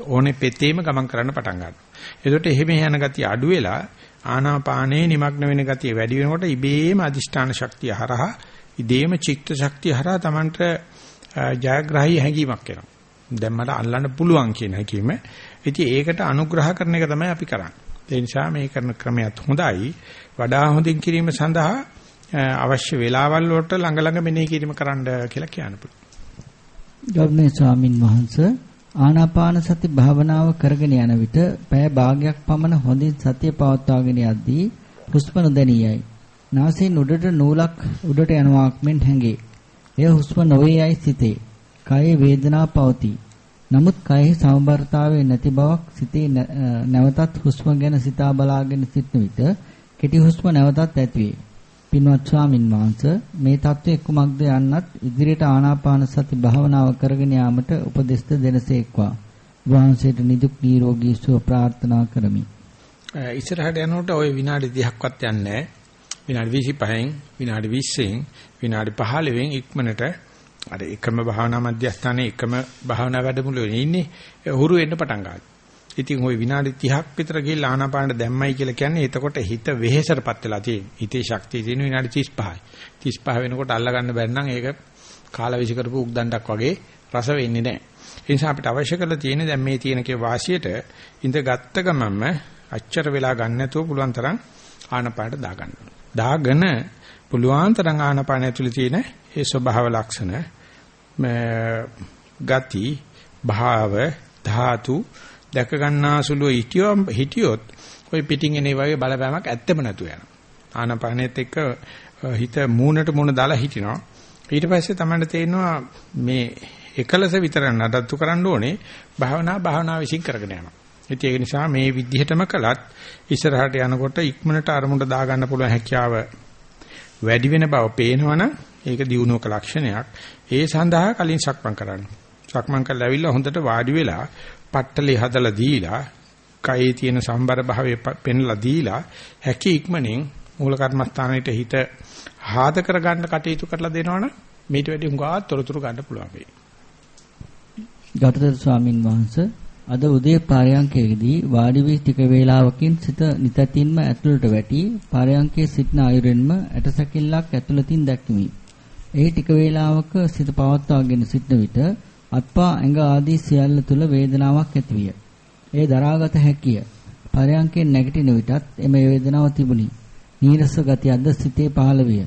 ඕනේ පෙතේම ගමන් කරන්න පටන් ගන්නවා. එතකොට එහෙම යන ගතිය අඩු වෙලා ආනාපානයේ নিমগ্ন වෙන ගතිය වැඩි වෙනකොට ඉබේම අදිෂ්ඨාන ශක්තිය හරහා ඉදේම චිත්ත ශක්තිය හරහා Tamanට ජයග්‍රහී හැඟීමක් එනවා. දැන් මට අල්ලන්න පුළුවන් කියන හැකීම ඉතින් ඒකට අනුග්‍රහ කරන එක තමයි අපි කරන්නේ. ඒ නිසා මේ කරන ක්‍රමයක් හොඳයි. වඩා හොඳින් කිරීම සඳහා අවශ්‍ය වේලාවල් වලට ළඟ ළඟ මෙනෙහි කිරීම කරන්න කියලා කියන්න පුළුවන්.
ගෞරවනීය ස්වාමින් වහන්සේ ආනාපාන සති භාවනාව කරගෙන යන විට පැය භාගයක් පමණ හොඳින් සතිය පවත්වාගෙන යද්දී හුස්ම නොදැනියයි. නාසයෙන් උඩට නූලක් උඩට යනවාක් මෙන් හැඟේ. එය හුස්ම නොවේ යයි සිතේ. කයේ වේදනාව පවතී. නමුත් කයෙහි සමබරතාවය නැති බවක් සිතේ නැවතත් හුස්ම ගැන සිතා බලාගෙන සිටන විට කෙටි හුස්ම නැවතත් ඇතිවේ. පින්වත් ස්වාමින් වහන්සේ මේ தත්ත්වයේ කුමක්ද යන්නත් ඉදිරියට ආනාපාන සති භාවනාව කරගෙන යාමට උපදෙස් දෙනසේක්වා. වහන්සේට නිදුක් නිරෝගී සුව ප්‍රාර්ථනා කරමි.
ඉස්සරහට යනකොට ওই විනාඩි 30ක්වත් යන්නේ විනාඩි 25න් විනාඩි 20න් විනාඩි 15න් ඉක්මනට අර එකම භාවනා මධ්‍යස්ථානයේ එකම භාවනා වැඩමුළුවේ ඉන්නේ හුරු වෙන්න පටන් ගන්නවා. ඉතින් ওই විනාඩි 30ක් විතර ගිහලා ආනාපානට දැම්මයි කියලා කියන්නේ එතකොට හිත වෙහෙසටපත් වෙලා තියෙන. හිතේ ශක්තිය තියෙන විනාඩි 35යි. 35 වෙනකොට අල්ල ගන්න බැරි නම් ඒක කාලවිසි කරපු උක්දණ්ඩක් වගේ රස වෙන්නේ නැහැ. ඒ නිසා අපිට අවශ්‍ය කරලා තියෙන්නේ දැන් මේ තියෙනකේ වාසියට ඉඳ ගත්ත ගමන්ම අච්චර වෙලා ගන්න නැතුව පුළුවන් තරම් ආනාපානට දාගන්න. දාගෙන පුළුවන් තරම් ආනාපාන ඇතුලේ තියෙන ඒ ස්වභාව ලක්ෂණ ගති භාව ධාතු දැක ගන්නාසුළු හිටියොත් ওই පිටින් එනේ වගේ බලපෑමක් ඇත්තම නැතු යනවා. ආනාපානෙත් එක්ක හිත මූණට මූණ දාලා හිටිනවා. ඊට පස්සේ තමයි තේරෙනවා මේ එකලස විතර නඩත්තු කරන්න ඕනේ භාවනා භාවනා විශ්ින් කරගෙන යනවා. ඉතින් ඒක නිසා මේ විදිහටම කළත් ඉස්සරහට යනකොට ඉක්මනට අරමුණට දා ගන්න පුළුවන් හැකියාව වැඩි වෙන බව පේනවනම් ඒක දියුණුවක ලක්ෂණයක්. ඒ සඳහා කලින් සක්මන් කරන්න. සක්මන් කරලා ඇවිල්ලා හොඳට වාඩි වෙලා පට්ටලේ හදලා දීලා කයේ තියෙන සම්බර භාවය පෙන්ලා දීලා හැකි ඉක්මනින් මූල කර්මස්ථානෙට හිත ආහද කරගන්න කටයුතු කරලා දෙනවනම් මේට වැඩි හුඟා තොරතුරු ගන්න පුළුවන් වෙයි.
ගරුතර ස්වාමින් වහන්සේ අද උදේ පාරයන්කේදී වාඩි වී ටික වේලාවකින් සිත නිතතින්ම ඇතුළට වැටි පාරයන්කේ සිටන අයුරෙන්ම ඇටසැකිල්ලක් ඇතුළතින් දැක්කමි. ඒ ටික වේලාවක සිත පවත්වාගෙන සිටන විට අත්පා ඇඟ ආදී සියල්ල තුල වේදනාවක් ඇතිවිය. ඒ දරාගත හැකිය. පරයන්කෙන් නැගිටින විටත් එම වේදනාව තිබුණි. නීරස ගතියක්ද සිතේ පහළ විය.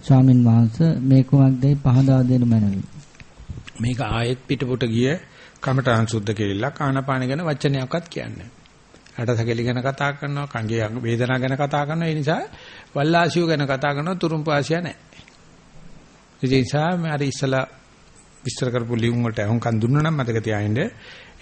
ස්වාමින් වහන්සේ මේ කුමක්දයි පහදා දෙනු මැනවි.
මේක ආයෙත් පිටපොට ගිය කමඨාන් සුද්ධ කෙලිලා කානපාන ගැන වචනයක්වත් කියන්නේ. ඇටසකෙලි ගැන කතා කරනවා, කංගේ වේදනාව ගැන කතා කරනවා. ඒ නිසා වල්ලාසියෝ ගැන කතා කරනවා, තුරුම්පාසිය නැහැ. ඒ නිසා මම අර ඉස්සලා විස්තර කරපු ලියුම් වලට අහුම්කන් දුන්නා නම් මතක තියාගන්න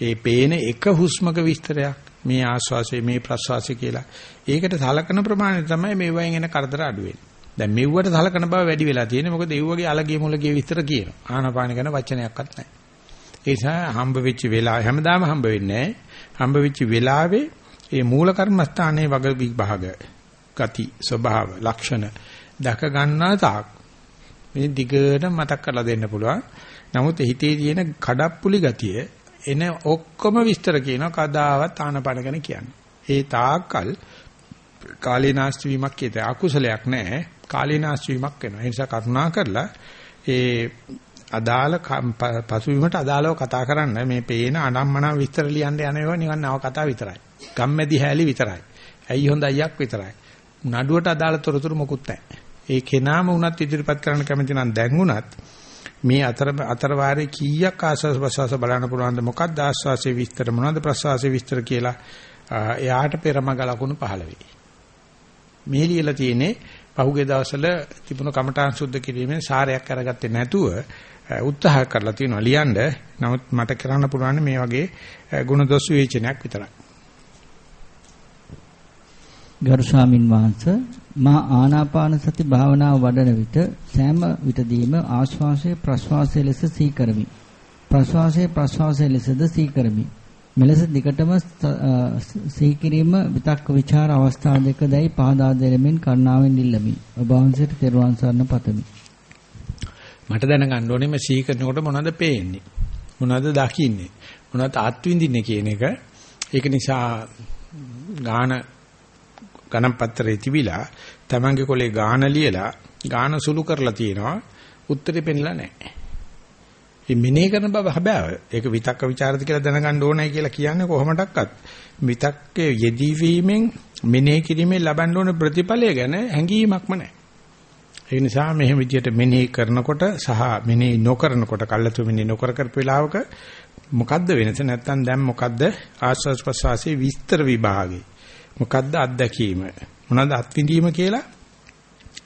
ඒ පේන එක හුස්මක විස්තරයක් මේ ආස්වාසය මේ ප්‍රස්වාසය කියලා. ඒකට සලකන ප්‍රමාණය තමයි මේ වයින් එන කරදර අඩු වෙන්නේ. දැන් මෙව්වට සලකන බව වැඩි වෙලා තියෙන්නේ. මොකද ඒ වගේ අලගිය මුලගිය විස්තර කියනවා. ආනාපාන ගැන වචනයක්වත් නැහැ. ඒ නිසා හම්බ වෙච්ච වෙලාව හැමදාම හම්බ වෙන්නේ නැහැ. හම්බ වෙච්ච වෙලාවේ ඒ මූල කර්මස්ථානයේ වග විභාග ගති ස්වභාව ලක්ෂණ දක ගන්නා තාක් මේ දිගට මතක් කරලා දෙන්න පුළුවන්. නමුත් හිතේ තියෙන කඩප්පුලි ගතිය එන ඔක්කොම විස්තර කියනවා කදාවත් ආනපන ගැන කියන්නේ. ඒ තාක්කල් කාලීනාස්ති වීමක් කියත අකුසලයක් නැහැ. කාලීනාස්ති වීමක් වෙනවා. ඒ නිසා කරුණා කරලා ඒ අදාළ පසුවීමට අදාළව කතා කරන්න මේ පේන අනම්මන විස්තර ලියන්න යන ඒවා නිකන් නව කතා විතරයි. ගම්මැදි හැලි විතරයි. ඇයි හොඳ අයියක් විතරයි. නඩුවට අදාළ තොරතුරු මොකුත් නැහැ. ඒ කෙනාම වුණත් ඉදිරිපත් කරන්න කැමති නම් දැන් වුණත් මේ අතර අතර වාරේ කීයක් ආස්වාස ප්‍රසවාස බලන්න පුළුවන්ද මොකක්ද ආස්වාසේ විස්තර මොනවද ප්‍රසවාසේ විස්තර කියලා එයාට පෙරමග ලකුණු පහළ වෙයි. මේ ලියලා තියෙන්නේ පහුගිය දවස්වල තිබුණු කමඨාන් සුද්ධ කිරීමෙන් සාරයක් අරගත්තේ නැතුව උත්සාහ කරලා තියෙනවා ලියන්න. නමුත් මට කරන්න පුළුවන් මේ වගේ ගුණ දොස් විවේචනයක් විතරයි.
ගරු ස්වාමින් වහන්සේ මා ආනාපාන සති භාවනාව වඩන විට සෑම විටදීම ආශ්වාසය ප්‍රශ්වාසය ලෙස සීකරමි. ප්‍රශ්වාසය ප්‍රශ්වාසය ලෙසද සීකරමි. මෙලෙස දිගටම සීකිරීම විතක්ක ਵਿਚාර අවස්ථා දෙක දැයි පහදා දෙමින් කරුණාවෙන් ඉල්ලමි. ඔබ වහන්සේට තෙරුවන් සරණ පතමි.
මට දැනගන්න ඕනේ මේ සීකරනකොට මොනවද පේන්නේ? මොනවද දකින්නේ? මොනවද අත්විඳින්නේ කියන එක. ඒක නිසා ගාන ගණන් පත්‍රයේ තිබිලා තමන්ගේ කොලේ ගාන ලියලා ගාන සුළු කරලා තියෙනවා උත්තරේ පෙන්නලා නැහැ. මේ මෙනෙහි කරන බව හැබෑව. ඒක විතක්ක ਵਿਚාරද කියලා දැනගන්න ඕනයි කියලා කියන්නේ කොහොමඩක්වත් විතක්කේ යෙදීවීමෙන් මෙනෙහි කිරීමෙන් ලබන්න ඕන ප්‍රතිඵලය ගැන හැඟීමක්ම නැහැ. ඒ නිසා මෙහෙම විදියට මෙනෙහි කරනකොට සහ මෙනෙහි නොකරනකොට කල්ලාතු මෙනෙහි නොකර කරපු වෙලාවක මොකද්ද වෙනස නැත්තම් දැන් මොකද්ද ආස්වාස් ප්‍රසවාසයේ විස්තර විභාගේ මොකද්ද අත්දැකීම මොනවාද අත්විඳීම කියලා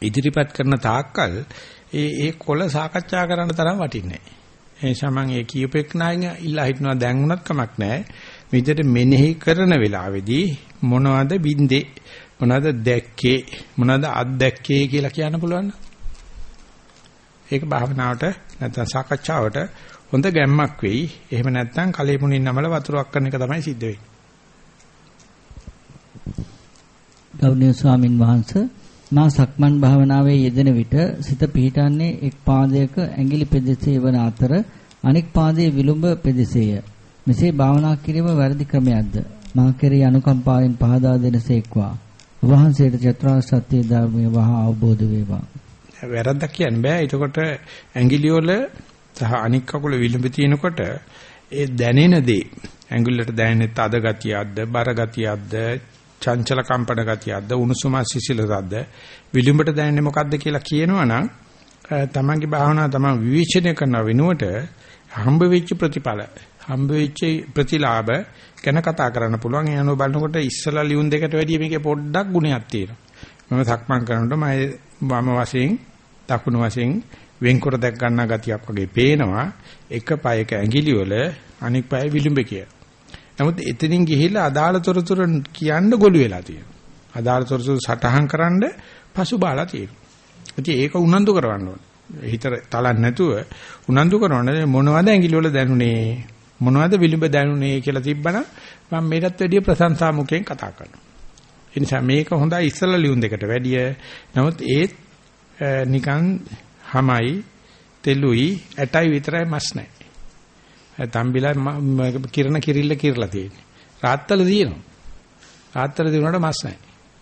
ඉදිරිපත් කරන තාක්කල් ඒ ඒ කොළ සාකච්ඡා කරන්න තරම් වටින්නේ නැහැ. ඒ නිසා මම ඒ කියූපෙක් නායින් ඉල්ලා හිටනවා දැන් උනත් කමක් නැහැ. විදිහට මෙනෙහි කරන වෙලාවේදී මොනවද බින්දේ මොනවද දැක්කේ මොනවද අත්දැක්කේ කියලා කියන්න පුළුවන්. ඒක භාවනාවට නැත්නම් සාකච්ඡාවට හොඳ ගැම්මක් වෙයි. එහෙම නැත්නම් කලෙමුණින් නමල වතුරක් කරන එක තමයි සිද්ධ වෙන්නේ.
ගෞරවනීය ස්වාමින් වහන්සේ මා සක්මන් භාවනාවේ යෙදෙන විට සිත පිහිටන්නේ එක් පාදයක ඇඟිලි පෙදෙසේ වන අතර අනෙක් පාදයේ විලුඹ පෙදෙසේය. මෙසේ භාවනා කිරීම වැරදි ක්‍රමයක්ද? මා කෙරෙහි අනුකම්පාවෙන් පහදා දෙනසේක්වා. වහන්සේට චතුරාර්ය සත්‍ය ධර්මය වහා අවබෝධ වේවා.
වැරද්දක් කියන්න බෑ. එතකොට ඇඟිලි වල සහ අනික් කකුල විලුඹ තියෙනකොට ඒ දැනෙන දේ ඇඟිල්ලට දැනෙන තද ගතියක්ද බර ගතියක්ද චංචල කම්පන ගතියක්ද උණුසුම සිසිලසක්ද විලුඹට දැනෙන්නේ මොකද්ද කියලා කියනවනම් තමන්ගේ භාවනාව තමන් විවේචනය කරන වෙනුවට හම්බ වෙච්ච ප්‍රතිඵල හම්බ වෙච්ච ප්‍රතිලාභ ගැන කතා කරන්න පුළුවන්. ඒ අනුව බලනකොට ඉස්සලා ලියුම් දෙකට වැඩිය මේකේ පොඩ්ඩක් ගුණයක් තියෙනවා. මම සක්මන් කරනකොට මම වම වශයෙන් දකුණු වශයෙන් වෙන්කර දැක් ගන්නා ගතියක් වගේ පේනවා. එක පායක ඇඟිලි වල අනික් පාය විලුඹ කිය. නමුත් එතනින් ගිහිල්ලා අදාළ තොරතුරු කියන්න ගොළු වෙලා තියෙනවා. අදාළ තොරතුරු සටහන් කරන්න පසු බාලා තියෙනවා. ඉතින් ඒක උනන්දු කරවන්න ඕනේ. හිත තලන්න නැතුව උනන්දු කරනවානේ මොනවද ඇඟිලි වල දැනුනේ මොනවද විලිඹ දැනුනේ කියලා තිබ්බනම් මම මේකත් වැඩිය ප්‍රශංසා මුඛයෙන් කතා කරනවා. ඒ නිසා මේක හොඳයි ඉස්සලා ලියුම් දෙකට වැඩිය. නමුත් ඒත් නිකන් හමයි තෙලුයි ඇටයි විතරයි මස් නැහැ. තම්බිලා කිරණ කිරිල්ල කිරලා තියෙන්නේ. රාත්තල තියෙනවා. රාත්තල දිනුනට මස් නැහැ.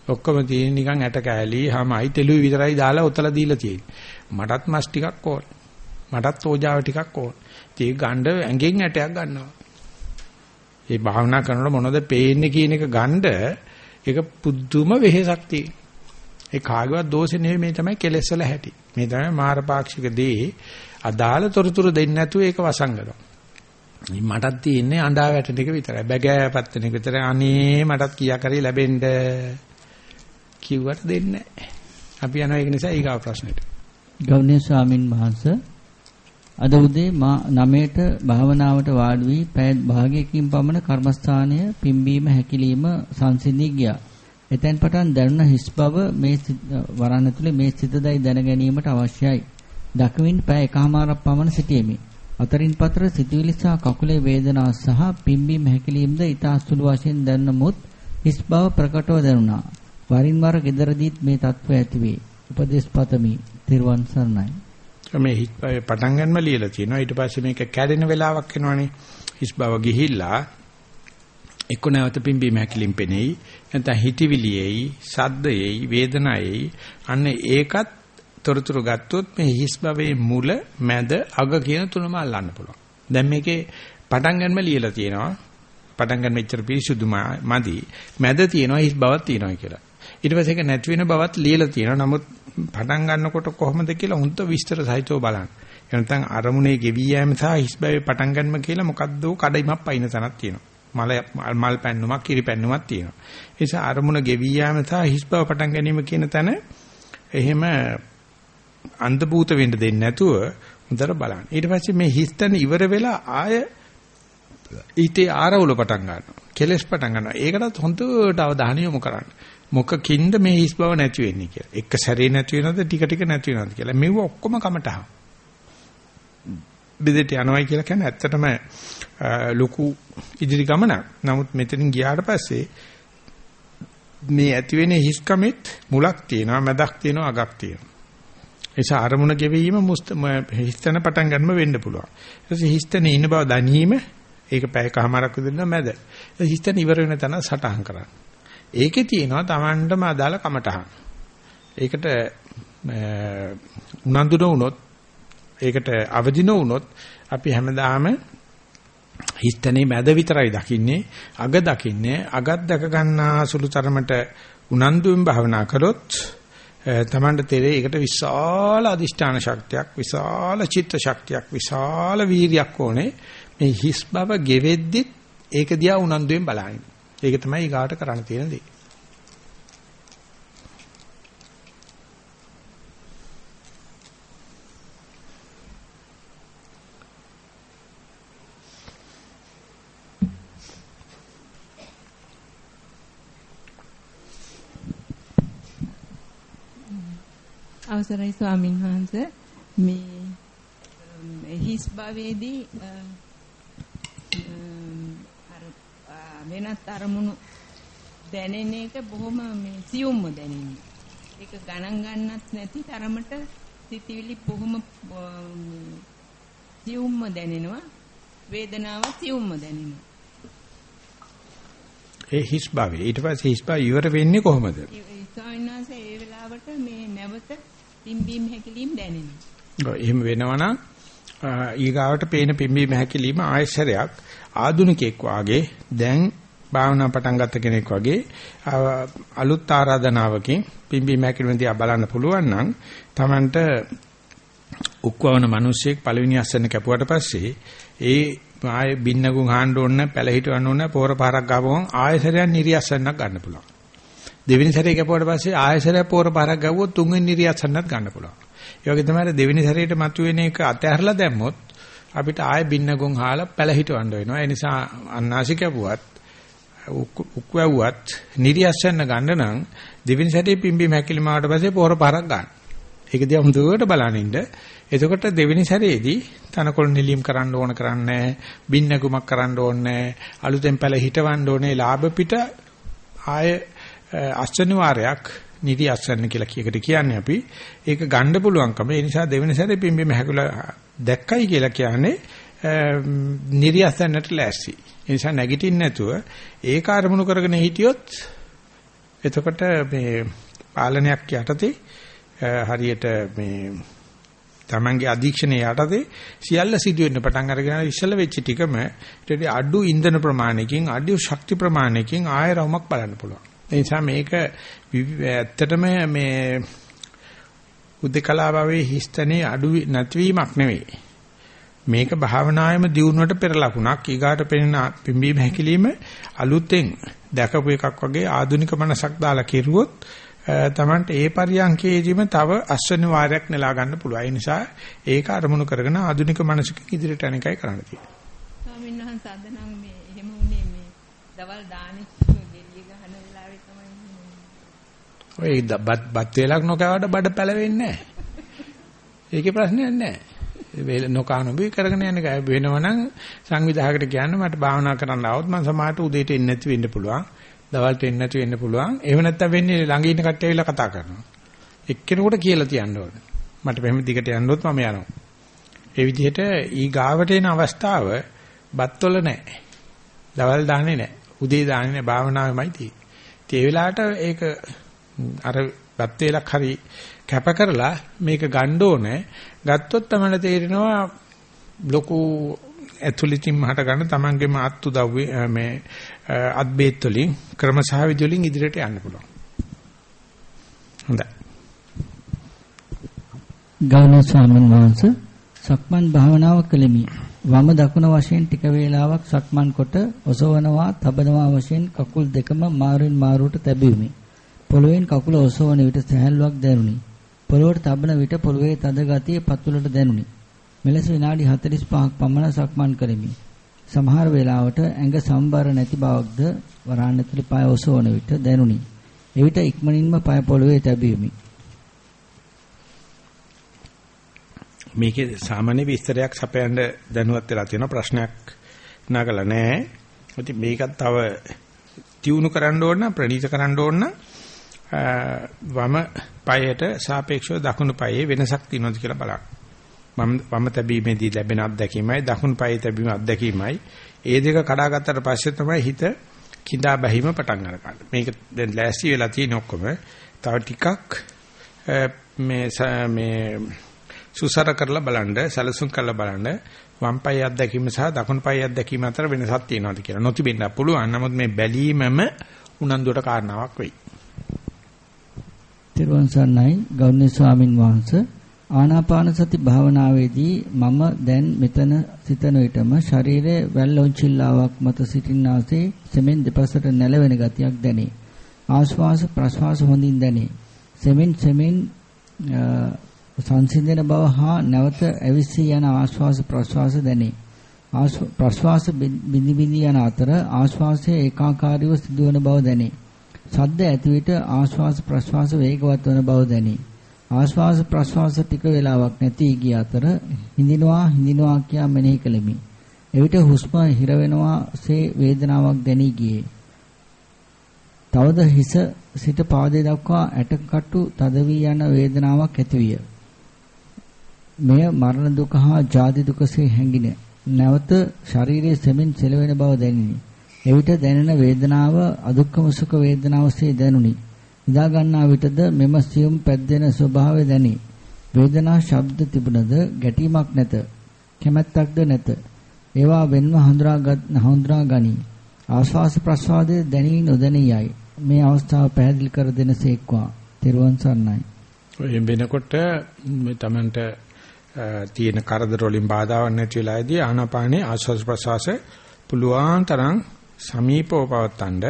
ඔක්කොම තියෙන්නේ නිකන් ඇට කෑලි හමයි තෙලුයි විතරයි දාලා උතලා දීලා තියෙන්නේ. මටත් මස් ටිකක් ඕන. මටත් ඕජාව ටිකක් ඕන. ඒ ගණ්ඩ ඇඟෙන් ඇටයක් ගන්නවා. ඒ භාවනා කරනකොට මොනවද පේන්නේ කියන එක ගණ්ඩ ඒක පුදුම වෙහෙසක් තියෙන. ඒ කාගේවත් දෝෂෙ නෙවෙයි මේ තමයි කෙලෙස් වල හැටි. මේ තමයි මාරපාක්ෂික දේ අදාළ තොරතුරු දෙන්නේ නැතුව ඒක වසංගනවා. මටත් තියෙන්නේ අඬා වැටෙන එක විතරයි. බැගෑපත් වෙන එක විතරයි. අනේ මටත් කියා කරේ ලැබෙන්න කිව්වට දෙන්නේ නැහැ. අපි යනවා ඒක නිසා ඊගාව ප්‍රශ්නෙට.
ගෞණ්‍ය ස්වාමින් වහන්සේ අද උදේ මා 9ට භාවනාවට වාඩි වී පැය භාගයකින් පමණ කර්මස්ථානය පිම්බීම හැකිලිම සංසිඳී ගියා. එතෙන් පටන් දැනුණ හිස් බව මේ වරණ තුලේ මේ සිතදයි දැන ගැනීමට අවශ්‍යයි. දක්වින් පැය එකමාරක් පමණ සිටියෙමි. අතරින් පතර සිතුවිලි සහ කකුලේ වේදනා සහ පිම්බීම හැකිලීමද ඊතා සුළු වශයෙන් දැනනමුත් හිස් බව ප්‍රකටව දැනුණා. වරින් වර gederදීත් මේ தত্ত্বය ඇතිවේ. උපදේශ පතමි. තිරුවන් සරණයි.
මේ හිස් බව පටන් ගන්නම ලියලා තියෙනවා. ඊට පස්සේ මේක කැඩෙන වෙලාවක් එනවනේ. හිස් බව ගිහිල්ලා එක්ක නැවත පිම්බීම හැකිලිම් පෙනෙයි. නැත්නම් හිතවිලියේයි, සද්දයේයි, වේදනාවේයි අන්න ඒකත් තොරතුරු ගත්තොත් මේ හිස් භවයේ මුල, මැද, අග කියන තුනම අල්ලන්න පුළුවන්. දැන් මේකේ පටන් ගන්නම ලියලා තියෙනවා. පටන් ගන්න මෙච්චර පිරිසුදු මදි. මැද තියෙනවා හිස් බවක් තියෙනවා කියලා. ඊට පස්සේ ඒක නැති වෙන බවත් ලියලා තියෙනවා. නමුත් පටන් ගන්නකොට කොහොමද කියලා හුඟ විස්තර සහිතව බලන්න. එනතන් අරමුණේ ගෙවි යෑම සහ හිස් බවේ පටන් ගන්නම කියලා මොකද්ද කඩයිමක් පයින් තනක් තියෙනවා. මල මල් පැන්නුමක් කිරි පැන්නුමක් තියෙනවා. ඒ නිසා අරමුණ ගෙවි යාම සහ හිස් බව පටන් ගැනීම කියන තැන එහෙම අන්ධ භූත වෙන්න දෙන්නේ නැතුව හොඳට බලන්න. ඊට පස්සේ මේ හිස් තැන ඉවර වෙලා ආය ඊටේ ආරවුල පටන් ගන්නවා. කෙලස් පටන් ගන්නවා. ඒකටත් හොඳට අවධානය යොමු කරන්න. මොකකින්ද මේ හිස් බව නැති වෙන්නේ කියලා. එක සැරේ නැති වෙනවද ටික ටික නැති වෙනවද කියලා. මෙව ඔක්කොම කමටහන්. බෙදෙට යනවයි කියලා කියන්නේ ඇත්තටම ලොකු ඉදිරි ගමනක්. නමුත් මෙතනින් ගියාට පස්සේ මේ ඇති වෙන හිස්කමෙත් මුලක් තියෙනවා, මැදක් තියෙනවා, අගක් තියෙනවා. ඒස අරමුණ ගෙවීම හිස්තන පටන් ගන්නම වෙන්න පුළුවන්. ඊට හිස්තනේ ඉන්න බව දැනීම ඒක පැයකමාරක් විදිහට මැද. හිස්තන ඉවර වෙන තැන සටහන් කරන්න. ඒකේ තියෙනවා Tamandම අදාළ කමටහන්. ඒකට උනන්දු නොවුනොත් ඒකට අවදි නොවුනොත් අපි හැමදාම හිස්තනේ මැද විතරයි දකින්නේ අග දකින්නේ අගත් දැක ගන්නා සුළු තරමට උනන්දුවෙන් භාවනා කළොත් තමන්ට තේරෙයි ඒකට විශාල අදිෂ්ඨාන ශක්තියක් විශාල චිත්ත ශක්තියක් විශාල වීරියක් ඕනේ මේ හිස් බව ගෙවෙද්දි ඒක දිහා උනන්දුවෙන් බලන්න. ඒක තමයි ඊගාට කරන්න තියෙන දේ.
අවසරයි ස්වාමීන් වහන්ස මේ හිස් භවයේදී වෙනත් අරමුණු දැනෙන එක බොහොම මේ සියුම්ම දැනෙන්නේ. ඒක ගණන් ගන්නත් නැති තරමට සිතිවිලි බොහොම සියුම්ම දැනෙනවා. වේදනාව සියුම්ම දැනෙනවා.
ඒ හිස් භවය ඊට පස්සේ හිස් භවය ඉවර වෙන්නේ කොහොමද?
ස්වාමීන් වහන්සේ ඒ වෙලාවට මේ නැවත පිම්බීම හැකිලිම දැනෙනවා.
එහෙම වෙනවනම් ඊගාවට පේන පිම්බීම හැකිලිම ආයශරයක් ආදුනිකෙක් වාගේ දැන් භාවනා පටන් ගත්ත කෙනෙක් වගේ අලුත් ආරාධනාවකින් පිම්බීම හැකිලිම දිහා බලන්න පුළුවන් නම් Tamanට උක්වවන මිනිස්සෙක් පළවෙනි අස්සන්න කැපුවට පස්සේ ඒ ආයේ බින්නගුන් හාන්න ඕන පැල හිටවන්න ඕන පෝර පාරක් ගාවම ආයසරයන් නිරියස්සන්නක් ගන්න පුළුවන්. දෙවෙනි සැරේ කැපුවට පස්සේ ආයසරය පෝර පාරක් ගැව්වොත් තුන්වෙනි නිරියස්සන්නත් ගන්න පුළුවන්. ඒ වගේ තමයි දෙවෙනි සැරේට මතුවෙන එක අතහැරලා දැම්මොත් අපිට ආයේ බින්නගුන් හාලා පැල හිටවන්න වෙනවා. ඒ නිසා අන්නාසි කැපුවත් උක්වැව්වත් නිරියස්සන්න ගන්න නම් දෙවෙනි සැරේ පිම්බි මැකිලි මාවට පස්සේ පෝර පාරක් ගන්න. ඒක දිහා හොඳට බලනින්න. එතකොට දෙවෙනි සැරේදී තනකොළ නිලීම් කරන්න ඕන කරන්නේ බින්නකුමක් කරන්න ඕනේ අලුතෙන් පැල හිටවන්න ඕනේ ලාභ පිට ආය අස්චනිවාරයක් නිදි අස්වැන්න කියලා කීයකට කියන්නේ අපි. ඒක ගන්න පුළුවන්කම. ඒ නිසා දෙවෙනි සැරේ පිම්බෙම හැකුලා දැක්කයි කියලා කියන්නේ නිදි අස්වැන්නට ලෑස්ති. ඒ නිසා නැගිටින්න නැතුව ඒක අරමුණු කරගෙන හිටියොත් එතකොට මේ පාලනයක් යටතේ හරියට මේ තමන්ගේ අධීක්ෂණයේ යටතේ සියල්ල සිදුවෙන්න පටන් අරගෙන ඉස්සල වෙච්ච ටිකම ඊට අඩු ඉන්ධන ප්‍රමාණයකින් අඩු ශක්ති ප්‍රමාණයකින් ආය රවුමක් බලන්න පුළුවන්. ඒ නිසා මේක ඇත්තටම මේ උද්දකලා භාවයේ හිස්තනේ අඩු නැතිවීමක් නෙවෙයි. මේක භාවනායේම දියුණුවට පෙර ලකුණක්. ඊගාට පෙනෙන පිම්බීම හැකිලිම අලුතෙන් දැකපු එකක් වගේ ආධුනික මනසක් දාලා කෙරුවොත් තමන්ට ඒ පරියන්කේදීම තව අස්වැනි වාරයක් නෙලා ගන්න පුළුවන්. ඒ නිසා ඒක අරමුණු කරගෙන ආධුනික මනසකින් ඉදිරියට යන එකයි කරන්න තියෙන්නේ.
ස්වාමීන් වහන්සේ අද නම් මේ එහෙම උනේ මේ දවල් දානේ ගෙඩිය ගහන වෙලාවේ තමයි
ඔය බත් බත් වේලක් නොකවට බඩ පැලවෙන්නේ නැහැ. ඒකේ ප්‍රශ්නයක් නැහැ. වේල නොකානොබි කරගෙන යන එක වෙනවනම් සංවිධායකට කියන්න මට භාවනා කරන්න આવොත් මම සමාහට උදේට එන්නේ නැති වෙන්න පුළුවන්. දවල්ට එන්නේ නැති වෙන්න පුළුවන්. එහෙම නැත්නම් වෙන්නේ ළඟ ඉන්න කට්ටිය ඇවිල්ලා කතා කරනවා. එක්කෙනෙකුට කියලා තියන්න ඕනේ. මට මෙහෙම දිගට යන්නොත් මම යනවා. ඒ විදිහට ඊ ගාවට එන අවස්ථාව බත්වල නැහැ. දවල් දාන්නේ නැහැ. උදේ දාන්නේ නැහැ. භාවනාවෙමයි තියෙන්නේ. ඒ වෙලාවට ඒක අර බත් වේලක් හරි කැප කරලා මේක ගන්න ඕනේ. ගත්තොත් තමයි තේරෙනවා ලොකු ඇතුළතින් මහට ගන්න තමන්ගේම අත් උදව්වේ මේ අත් බේත් වලින් ක්‍රම සහ විදි වලින් ඉදිරියට යන්න පුළුවන්. හොඳයි.
ගෞරවනීය ස්වාමීන් වහන්සේ සක්මන් භාවනාව කළෙමි. වම දකුණ වශයෙන් ටික වේලාවක් සක්මන් කොට ඔසවනවා, තබනවා වශයෙන් කකුල් දෙකම මාරුවෙන් මාරුවට තැබීමි. පොළවෙන් කකුල ඔසවන විට සැහැල්ලුවක් දැනුනි. පොළවට තබන විට පොළවේ තද ගතිය පතුලට දැනුනි. මෙලෙස විනාඩි 45ක් පමණ සක්මන් කරමි. සමහර වෙලාවට ඇඟ සම්බර නැති බවක්ද වරහන් ඇතුලේ පය ඔසවන විට දැනුනි. එවිට ඉක්මනින්ම පය පොළවේ තැබීමි.
මේකේ සාමාන්‍ය විස්තරයක් සපයන්න දැනුවත් වෙලා තියෙන ප්‍රශ්නයක් නගලා නැහැ. ඉතින් මේකත් තව තියුණු කරන්න ඕන ප්‍රණීත කරන්න ඕන වම පයයට සාපේක්ෂව දකුණු පයේ වෙනසක් තියෙනවද කියලා බලන්න. වම් වම තැබීමේදී ලැබෙන අත්දැකීමයි දකුණු පායේ තැබීම අත්දැකීමයි ඒ දෙක කඩාගත්තට පස්සේ තමයි හිත කිඳා බැහිම පටන් ගන්න. මේක දැන් ලෑස්ති වෙලා තියෙන ඔක්කොම තව ටිකක් මේ මේ සුසර කරලා බලන්න, සැලසුම් කරලා බලන්න වම් පාය අත්දැකීම සහ දකුණු පාය අත්දැකීම අතර වෙනසක් තියෙනවද කියලා. නොතිබෙන්න පුළුවන්. නමුත් මේ බැලීමම උනන්දුවට කාරණාවක් වෙයි.
තිරුවන් සරණයි ගෞරවනීය ස්වාමින් වහන්සේ ආනාපාන සති භාවනාවේදී මම දැන් මෙතන සිතන විටම ශරීරයේ වැල්ලොන්චිල්ලාවක් මත සිටින්නාසේ සෙමෙන් දෙපසට නැලවෙන ගතියක් දැනේ. ආශ්වාස ප්‍රශ්වාස හොඳින් දැනේ. සෙමෙන් සෙමෙන් සංසිඳන බව හා නැවත ඇවිස්සී යන ආශ්වාස ප්‍රශ්වාස දැනේ. ප්‍රශ්වාස බිඳි බිඳි යන අතර ආශ්වාසයේ ඒකාකාරීව සිදුවන බව දැනේ. ශබ්ද ඇති විට ආශ්වාස ප්‍රශ්වාස වේගවත් වන බව දැනේ. ආශ්වාස ප්‍රශ්වාස ටික වේලාවක් නැති ගිය අතර හිඳිනවා හිඳිනවා කියා මෙනෙහි කළෙමි. එවිට හුස්ම හිර වෙනවාසේ වේදනාවක් දැනී ගියේ. තවද හිස සිට පාදයේ දක්වා ඇටකටු තද වී යන වේදනාවක් ඇතිවිය. මෙය මරණ දුක හා ජාති දුකසේ හැඟින. නැවත ශරීරයේ සෙමින් සෙලවෙන බව දැනිනි. එවිට දැනෙන වේදනාව අදුක්කම සුඛ වේදනාවසේ දැනුනි. නිදා ගන්නා විටද මෙම සියුම් පැද්දෙන ස්වභාවය දැනේ. වේදනා ශබ්ද තිබුණද ගැටීමක් නැත. කැමැත්තක්ද නැත. ඒවා වෙන්ව හඳුනාගත් හඳුනා ගනී. ආශ්වාස ප්‍රශ්වාසයේ දැනී නොදැනියයි. මේ අවස්ථාව පැහැදිලි කර දෙනසේක්වා. තෙරුවන් සරණයි.
ඔය වෙනකොට මේ Tamanට තියෙන කරදර වලින් බාධාවක් නැති වෙලාවේදී ආනාපානේ ආශ්වාස ප්‍රශ්වාස පුළුවන් තරම් සමීපව පවත්තන්න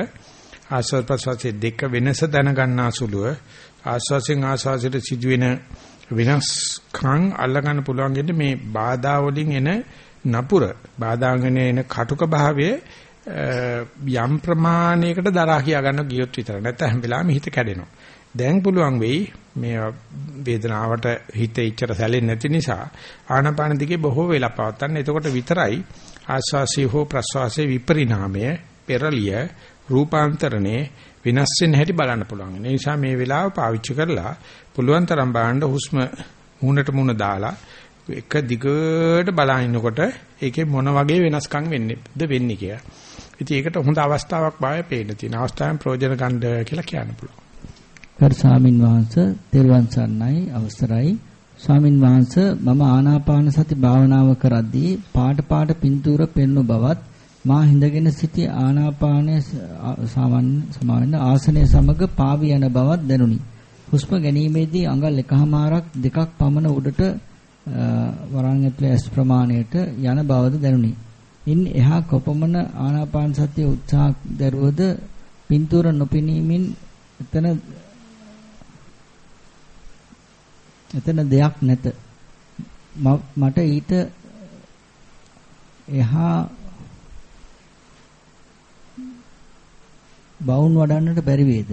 ආශ්වාස ප්‍රශ්වාසයේ දෙක වෙනස දැනගන්නා සුළුව ආශ්වාසයෙන් ආශ්වාසයට සිදුවෙන වෙනස්කම් අල්ලගන්න පුළුවන් මේ බාධා වලින් එන නපුර බාධාගෙන එන කටුක භාවයේ යම් ප්‍රමාණයකට දරා කියා ගන්න ගියොත් විතර නැත්නම් හැම වෙලාවෙම හිත කැඩෙනවා. දැන් පුළුවන් වෙයි මේ වේදනාවට හිත ඉච්චර සැලෙන්නේ නැති නිසා ආනාපාන දිගේ බොහෝ වෙලා පවත්තන්න. එතකොට විතරයි ආස්වාසී හෝ ප්‍රස්වාසයේ විපරිණාමය පෙරලිය රූපාන්තරණේ විනාශ වෙන හැටි බලන්න පුළුවන්. ඒ නිසා මේ වෙලාව පාවිච්චි කරලා පුළුවන් තරම් බලන්න හුස්ම මූණට මූණ දාලා එක දිගට බලනකොට ඒකේ මොන වගේ වෙනස්කම් වෙන්නේද වෙන්නේ කියලා. ඉතින් ඒකට හොඳ අවස්ථාවක් බාය පේන්න තියෙන අවස්ථාවෙන් ප්‍රයෝජන ගන්න කියලා කියන්න පුළුවන්.
කර ස්වාමින් වහන්සේ තෙරුවන් සරණයි අවසරයි ස්වාමින් වහන්සේ මම ආනාපාන සති භාවනාව කරද්දී පාට පාට පින්තූර පෙන්වු බවත් මා හිඳගෙන සිටි ආනාපානයේ සාමාන්‍ය සමාවෙන්න ආසනයේ සමග පාවි යන බවක් දැනුනි. හුස්ම ගැනීමේදී අඟල් එකහමාරක් දෙකක් පමණ උඩට වරන් ඇතුලේ ඇස් ප්‍රමාණයට යන බවද දැනුනි. ඉන් එහා කොපමණ ආනාපාන සතිය උත්සාහ දරුවද පින්තූර නොපෙනීමෙන් එතන එතන දෙයක් නැත. මට ඊට එහා බවුන් වඩන්නට බැරි වේද?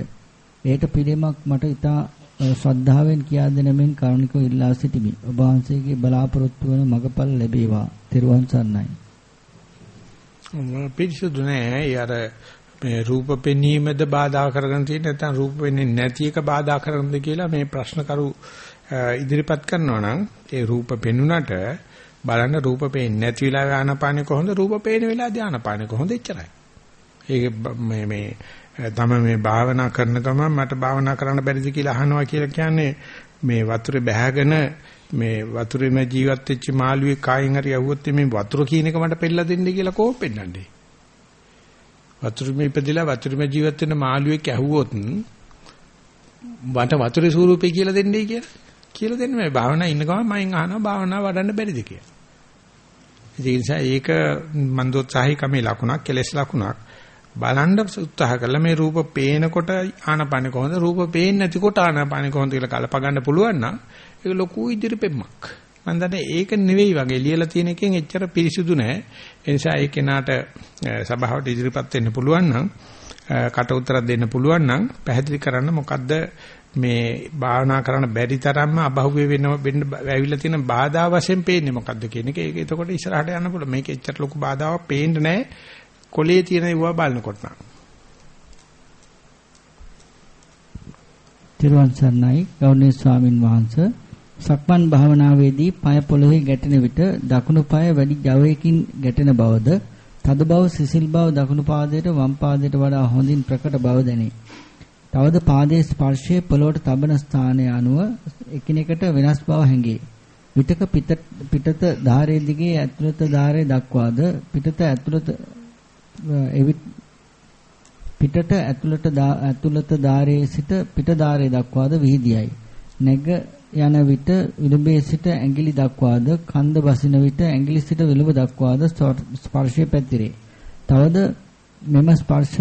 ඒට පිළිමක් මට ඉතා ශ්‍රද්ධාවෙන් කියා දෙන මෙන් කරුණිකව ඉල්ලා සිටිමි. ඔබ වහන්සේගේ බලාපොරොත්තු වන මගපල් ලැබේවා. තෙරුවන් සරණයි.
පිරිසුදු නෑ. යාර මේ රූප පෙනීමද බාධා කරගෙන තියෙන නැත්නම් රූප වෙන්නේ නැති එක බාධා කරනද කියලා මේ ප්‍රශ්න කරු ඉදිරිපත් කරනවා නම් ඒ රූප පෙනුනට බලන්න රූප පේන්නේ නැති වෙලාවේ ආනපානෙ කොහොමද රූප පේන වෙලාවේ ආනපානෙ කොහොමද එච්චරයි. ඒක මේ මේ තම මේ භාවනා කරන ගමන් මට භාවනා කරන්න බැරිද කියලා අහනවා කියලා කියන්නේ මේ වතුරේ බැහැගෙන මේ වතුරේම ජීවත් වෙච්ච මාළුවේ කායින් හරි යවුවොත් මේ වතුර කියන එක මට පෙන්නලා දෙන්න කියලා කොහොම පෙන්නන්නේ? වතුරේම ඉපදිලා වතුරේම ජීවත් වෙන මාළුවෙක් ඇහුවොත් මට වතුරේ ස්වරූපේ කියලා දෙන්නයි කියලා. කියලා දෙන්න මේ භාවනා ඉන්න ගමන් මම අහනවා භාවනා වඩන්න බැරිද කියලා. ඒ නිසා ඒක මන්දෝත්සාහිකමේ ලකුණක් කෙලස් ලකුණක්. බලන්න උත්සාහ කළා මේ රූප පේනකොට ආනපාන කොහොමද රූප පේන්නේ නැතිකොට ආනපාන කොහොමද කියලා කලප ගන්න පුළුවන් නම් ඒක ලොකු ඉදිරිපෙම්මක්. මම දන්නේ ඒක නෙවෙයි වගේ ලියලා තියෙන එකෙන් එච්චර පිරිසිදු නෑ. ඒ නිසා ඒ කෙනාට සභාවට ඉදිරිපත් වෙන්න පුළුවන් නම් කට උතරක් දෙන්න පුළුවන් නම් පැහැදිලි කරන්න මොකද්ද මේ භාවනා කරන්න බැරි තරම්ම අබහුවේ වෙන වෙන්න ඇවිල්ලා තියෙන බාධා වශයෙන් පේන්නේ මොකද්ද කියන එක. ඒක එතකොට ඉස්සරහට යන්න පුළුවන්. මේක එච්චර ලොකු බාධාවක් පේන්නේ නැහැ. කොලේ තියෙන ඒවා බලනකොට නම්.
තිරුවන් සරණයි ගෞරවනීය ස්වාමින් වහන්සේ සක්මන් භාවනාවේදී পায় පොළොවේ ගැටෙන විට දකුණු පාය වැඩි ජවයකින් ගැටෙන බවද තද බව සිසිල් බව දකුණු පාදයට වම් පාදයට වඩා හොඳින් ප්‍රකට බව දැනේ. තවද පාදයේ ස්පර්ශයේ පොළොවට තබන ස්ථානය අනුව එකිනෙකට වෙනස් බව හැඟේ. විතක පිටත ධාරයේ දිගේ ඇතුළත ධාරයේ දක්වාද පිටත ඇතුළත එවිට පිටට ඇතුළට ඇතුළත ධාරයේ සිට පිට ධාරයේ දක්වාද විහිදියයි. නැග යන විට විලුඹේ සිට ඇඟිලි දක්වාද කන්ද බසින විට ඇඟිලි සිට විලුඹ දක්වාද ස්පර්ශය පැතිරේ. තවද මෙම ස්පර්ශ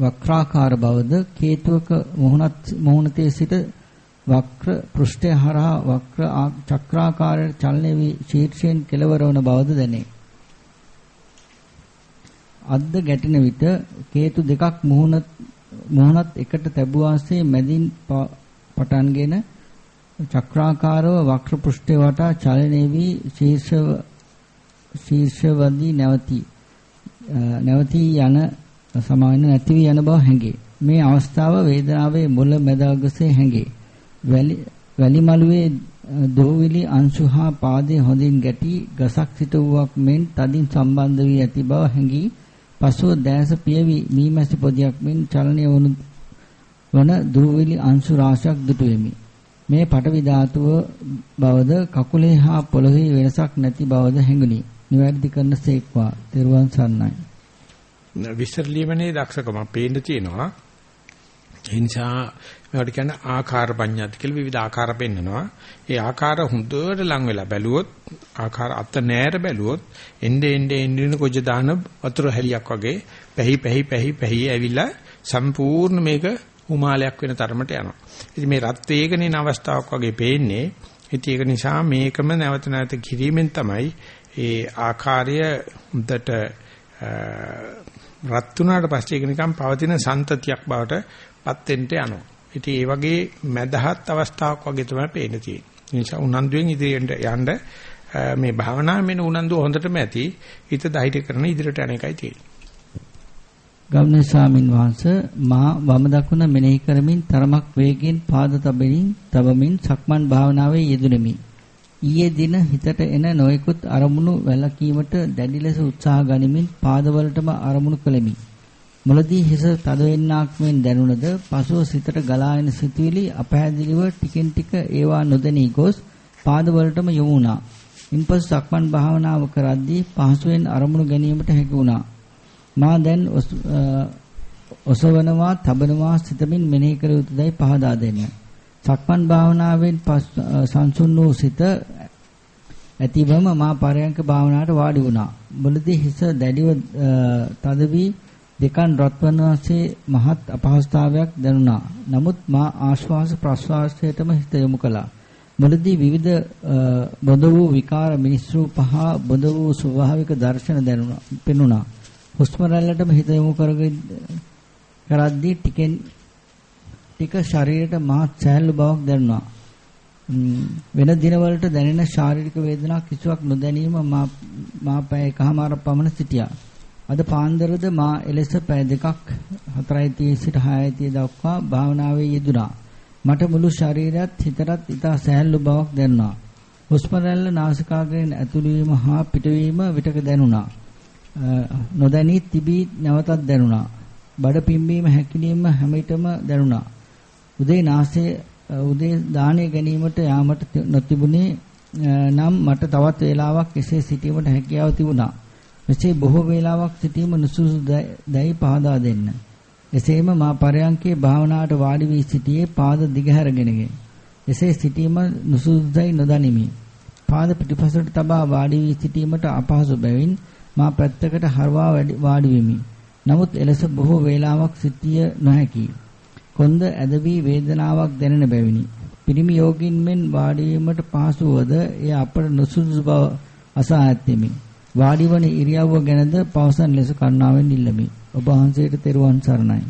වක්‍රාකාර බවද කේතුවක මොහොනත් මොහොනතේ සිට වක්‍ර පෘෂ්ඨය හරහා වක්‍ර චක්‍රාකාරයට චලනය වී ශීර්ෂයෙන් කෙලවර වන බවද දැනේ. අද්ද ගැටෙන විට කේතු දෙකක් මුහුණත් මුහුණත් එකට තැබුව ආසේ මැදින් පටන්ගෙන චක්‍රාකාරව වක්‍ර පෘෂ්ඨය වටා චලනය වී ශීර්ෂ ශීර්ෂවදී නැවති නැවතී යන සමාන නැති වී යන බව හැඟේ. මේ අවස්ථාව වේදනාවේ මුල මැදගසේ හැඟේ. වැලි වැලි මළුවේ දෝවිලි අංශු හා පාදයේ හොඳින් ගැටි ගසක් සිට වූවක් මෙන් තදින් සම්බන්ධ වී ඇති බව හැඟී පසුව දැස පියවි මීමැසි පොදියක් මෙන් චලනය වුණු වන දූවිලි අංශු රාශියක් දුටු වෙමි. මේ පටවි ධාතුව බවද කකුලේ හා පොළොවේ වෙනසක් නැති බවද හැඟුනි. නිවැරදි කරන සේක්වා. තෙරුවන් සරණයි.
විස්තර ලියමනේ දක්ෂකම පේන්න තියෙනවා. ඒ නිසා මේවට කියන්නේ ආකාර පඤ්ඤාති කියලා විවිධ ආකාර පෙන්නනවා. ඒ ආකාර හොඳට ලං වෙලා බැලුවොත් ආකාර අත නෑර බැලුවොත් එnde ende ende කොජ දාන වතුර හැලියක් වගේ පැහි පැහි පැහි පැහි ඇවිල්ලා සම්පූර්ණ මේක උමාලයක් වෙන තරමට යනවා. ඉතින් මේ රත් වේගනින අවස්ථාවක් වගේ පේන්නේ. ඉතින් ඒක නිසා මේකම නැවත නැවත කිරීමෙන් තමයි ඒ ආකාරය හොඳට රත් වුණාට පස්සේ ඒක නිකන් පවතින සන්තතියක් බවට පත් වෙන්න යනවා. ඉතින් ඒ වගේ මදහත් අවස්ථාවක් වගේ තමයි පේන්න තියෙන්නේ. ඒ නිසා උනන්දුවෙන් ඉදිරියට යන්න මේ භාවනාව මෙන්න උනන්දුව හොඳටම ඇති. හිත ධෛර්ය කරන ඉදිරියට යන එකයි තියෙන්නේ.
ගෞරවනීය ස්වාමින් වහන්සේ මා වම දකුණ මෙනෙහි කරමින් තරමක් වේගයෙන් පාද තබමින් තබමින් සක්මන් භාවනාවේ යෙදුණෙමි. ඊයේ දින හිතට එන නොයෙකුත් අරමුණු වැළකීමට දැඩි ලෙස උත්සාහ ගනිමින් පාදවලටම අරමුණු කළෙමි. මුලදී හිස තද වෙන්නක් මෙන් දැනුණද පසුව සිතට ගලා එන සිතුවිලි අපහැදිලිව ටිකෙන් ටික ඒවා නොදැනී ගොස් පාදවලටම යොමු වුණා. ඉන්පසු සක්මන් භාවනාව කරද්දී පහසුවෙන් අරමුණු ගැනීමට හැකි වුණා. මා දැන් ඔසවනවා, තබනවා, සිතමින් මෙනෙහි කර යුතුදයි පහදා දෙන්න. සක්මන් භාවනාවෙන් සංසුන් වූ සිත ඇතිවම මා පරයන්ක භාවනාවට වාඩි වුණා. මුලදී හිස දැඩිව තද වී දෙකන් රත්වන වාසේ මහත් අපහසුතාවයක් දැනුණා. නමුත් මා ආශ්වාස ප්‍රශ්වාසයටම හිත යොමු කළා. මුලදී විවිධ බොඳ වූ විකාර මිනිස්සු පහ බොඳ වූ ස්වභාවික දර්ශන දැනුණා. පෙනුණා. හුස්ම රැල්ලටම හිත යොමු කරගෙන කරද්දී ටිකෙන් ටික ශරීරයට මහත් සෑහළු බවක් දැනුණා. වෙන දිනවලට දැනෙන ශාරීරික වේදනා කිසිවක් නොදැනීම මා මා පැය එකමාර පමණ සිටියා. අද පාන්දරද මා එලෙස පැය දෙකක් 4:30 සිට 6:30 දක්වා භාවනාවේ යෙදුණා. මට මුළු ශරීරයත් හිතටත් ඉතා සෑහළු බවක් දැනුණා. හුස්ම රැල්ල නාසිකාග්‍රයෙන් ඇතුළු වීම හා පිටවීම විටක දැනුණා. නොදැනී තිබී නැවතත් දැනුණා. බඩ පිම්බීම හැකිලිම හැම විටම දැනුණා. උදේ නාසයේ උදේ දාණය ගැනීමට යාමට නොතිබුණේ නම් මට තවත් වේලාවක් එසේ සිටීමට හැකියාව තිබුණා. මෙසේ බොහෝ වේලාවක් සිටීම නුසුසු දැයි පහදා දෙන්න. එසේම මා පරයන්කේ භාවනාවට වාඩි වී සිටියේ පාද දිගහැරගෙනගෙන. එසේ සිටීම නුසුසුයි නොදනිමි. පාද පිටිපසට තබා වාඩි වී සිටීමට අපහසු බැවින් මා පැත්තකට හරවා වාඩි වෙමි. නමුත් එලෙස බොහෝ වේලාවක් සිටිය නොහැකියි. කොන්ද ඇද වී වේදනාවක් දැනෙන බැවිනි. පිරිමි යෝගින් මෙන් වාඩි වීමට පහසුවද එය අපට නුසුදුසු බව අසා ඇත්තෙමි. වාඩි වන ඉරියව්ව ගැනද පවසන් ලෙස කරුණාවෙන් ඉල්ලමි. ඔබ වහන්සේට තෙරුවන් සරණයි.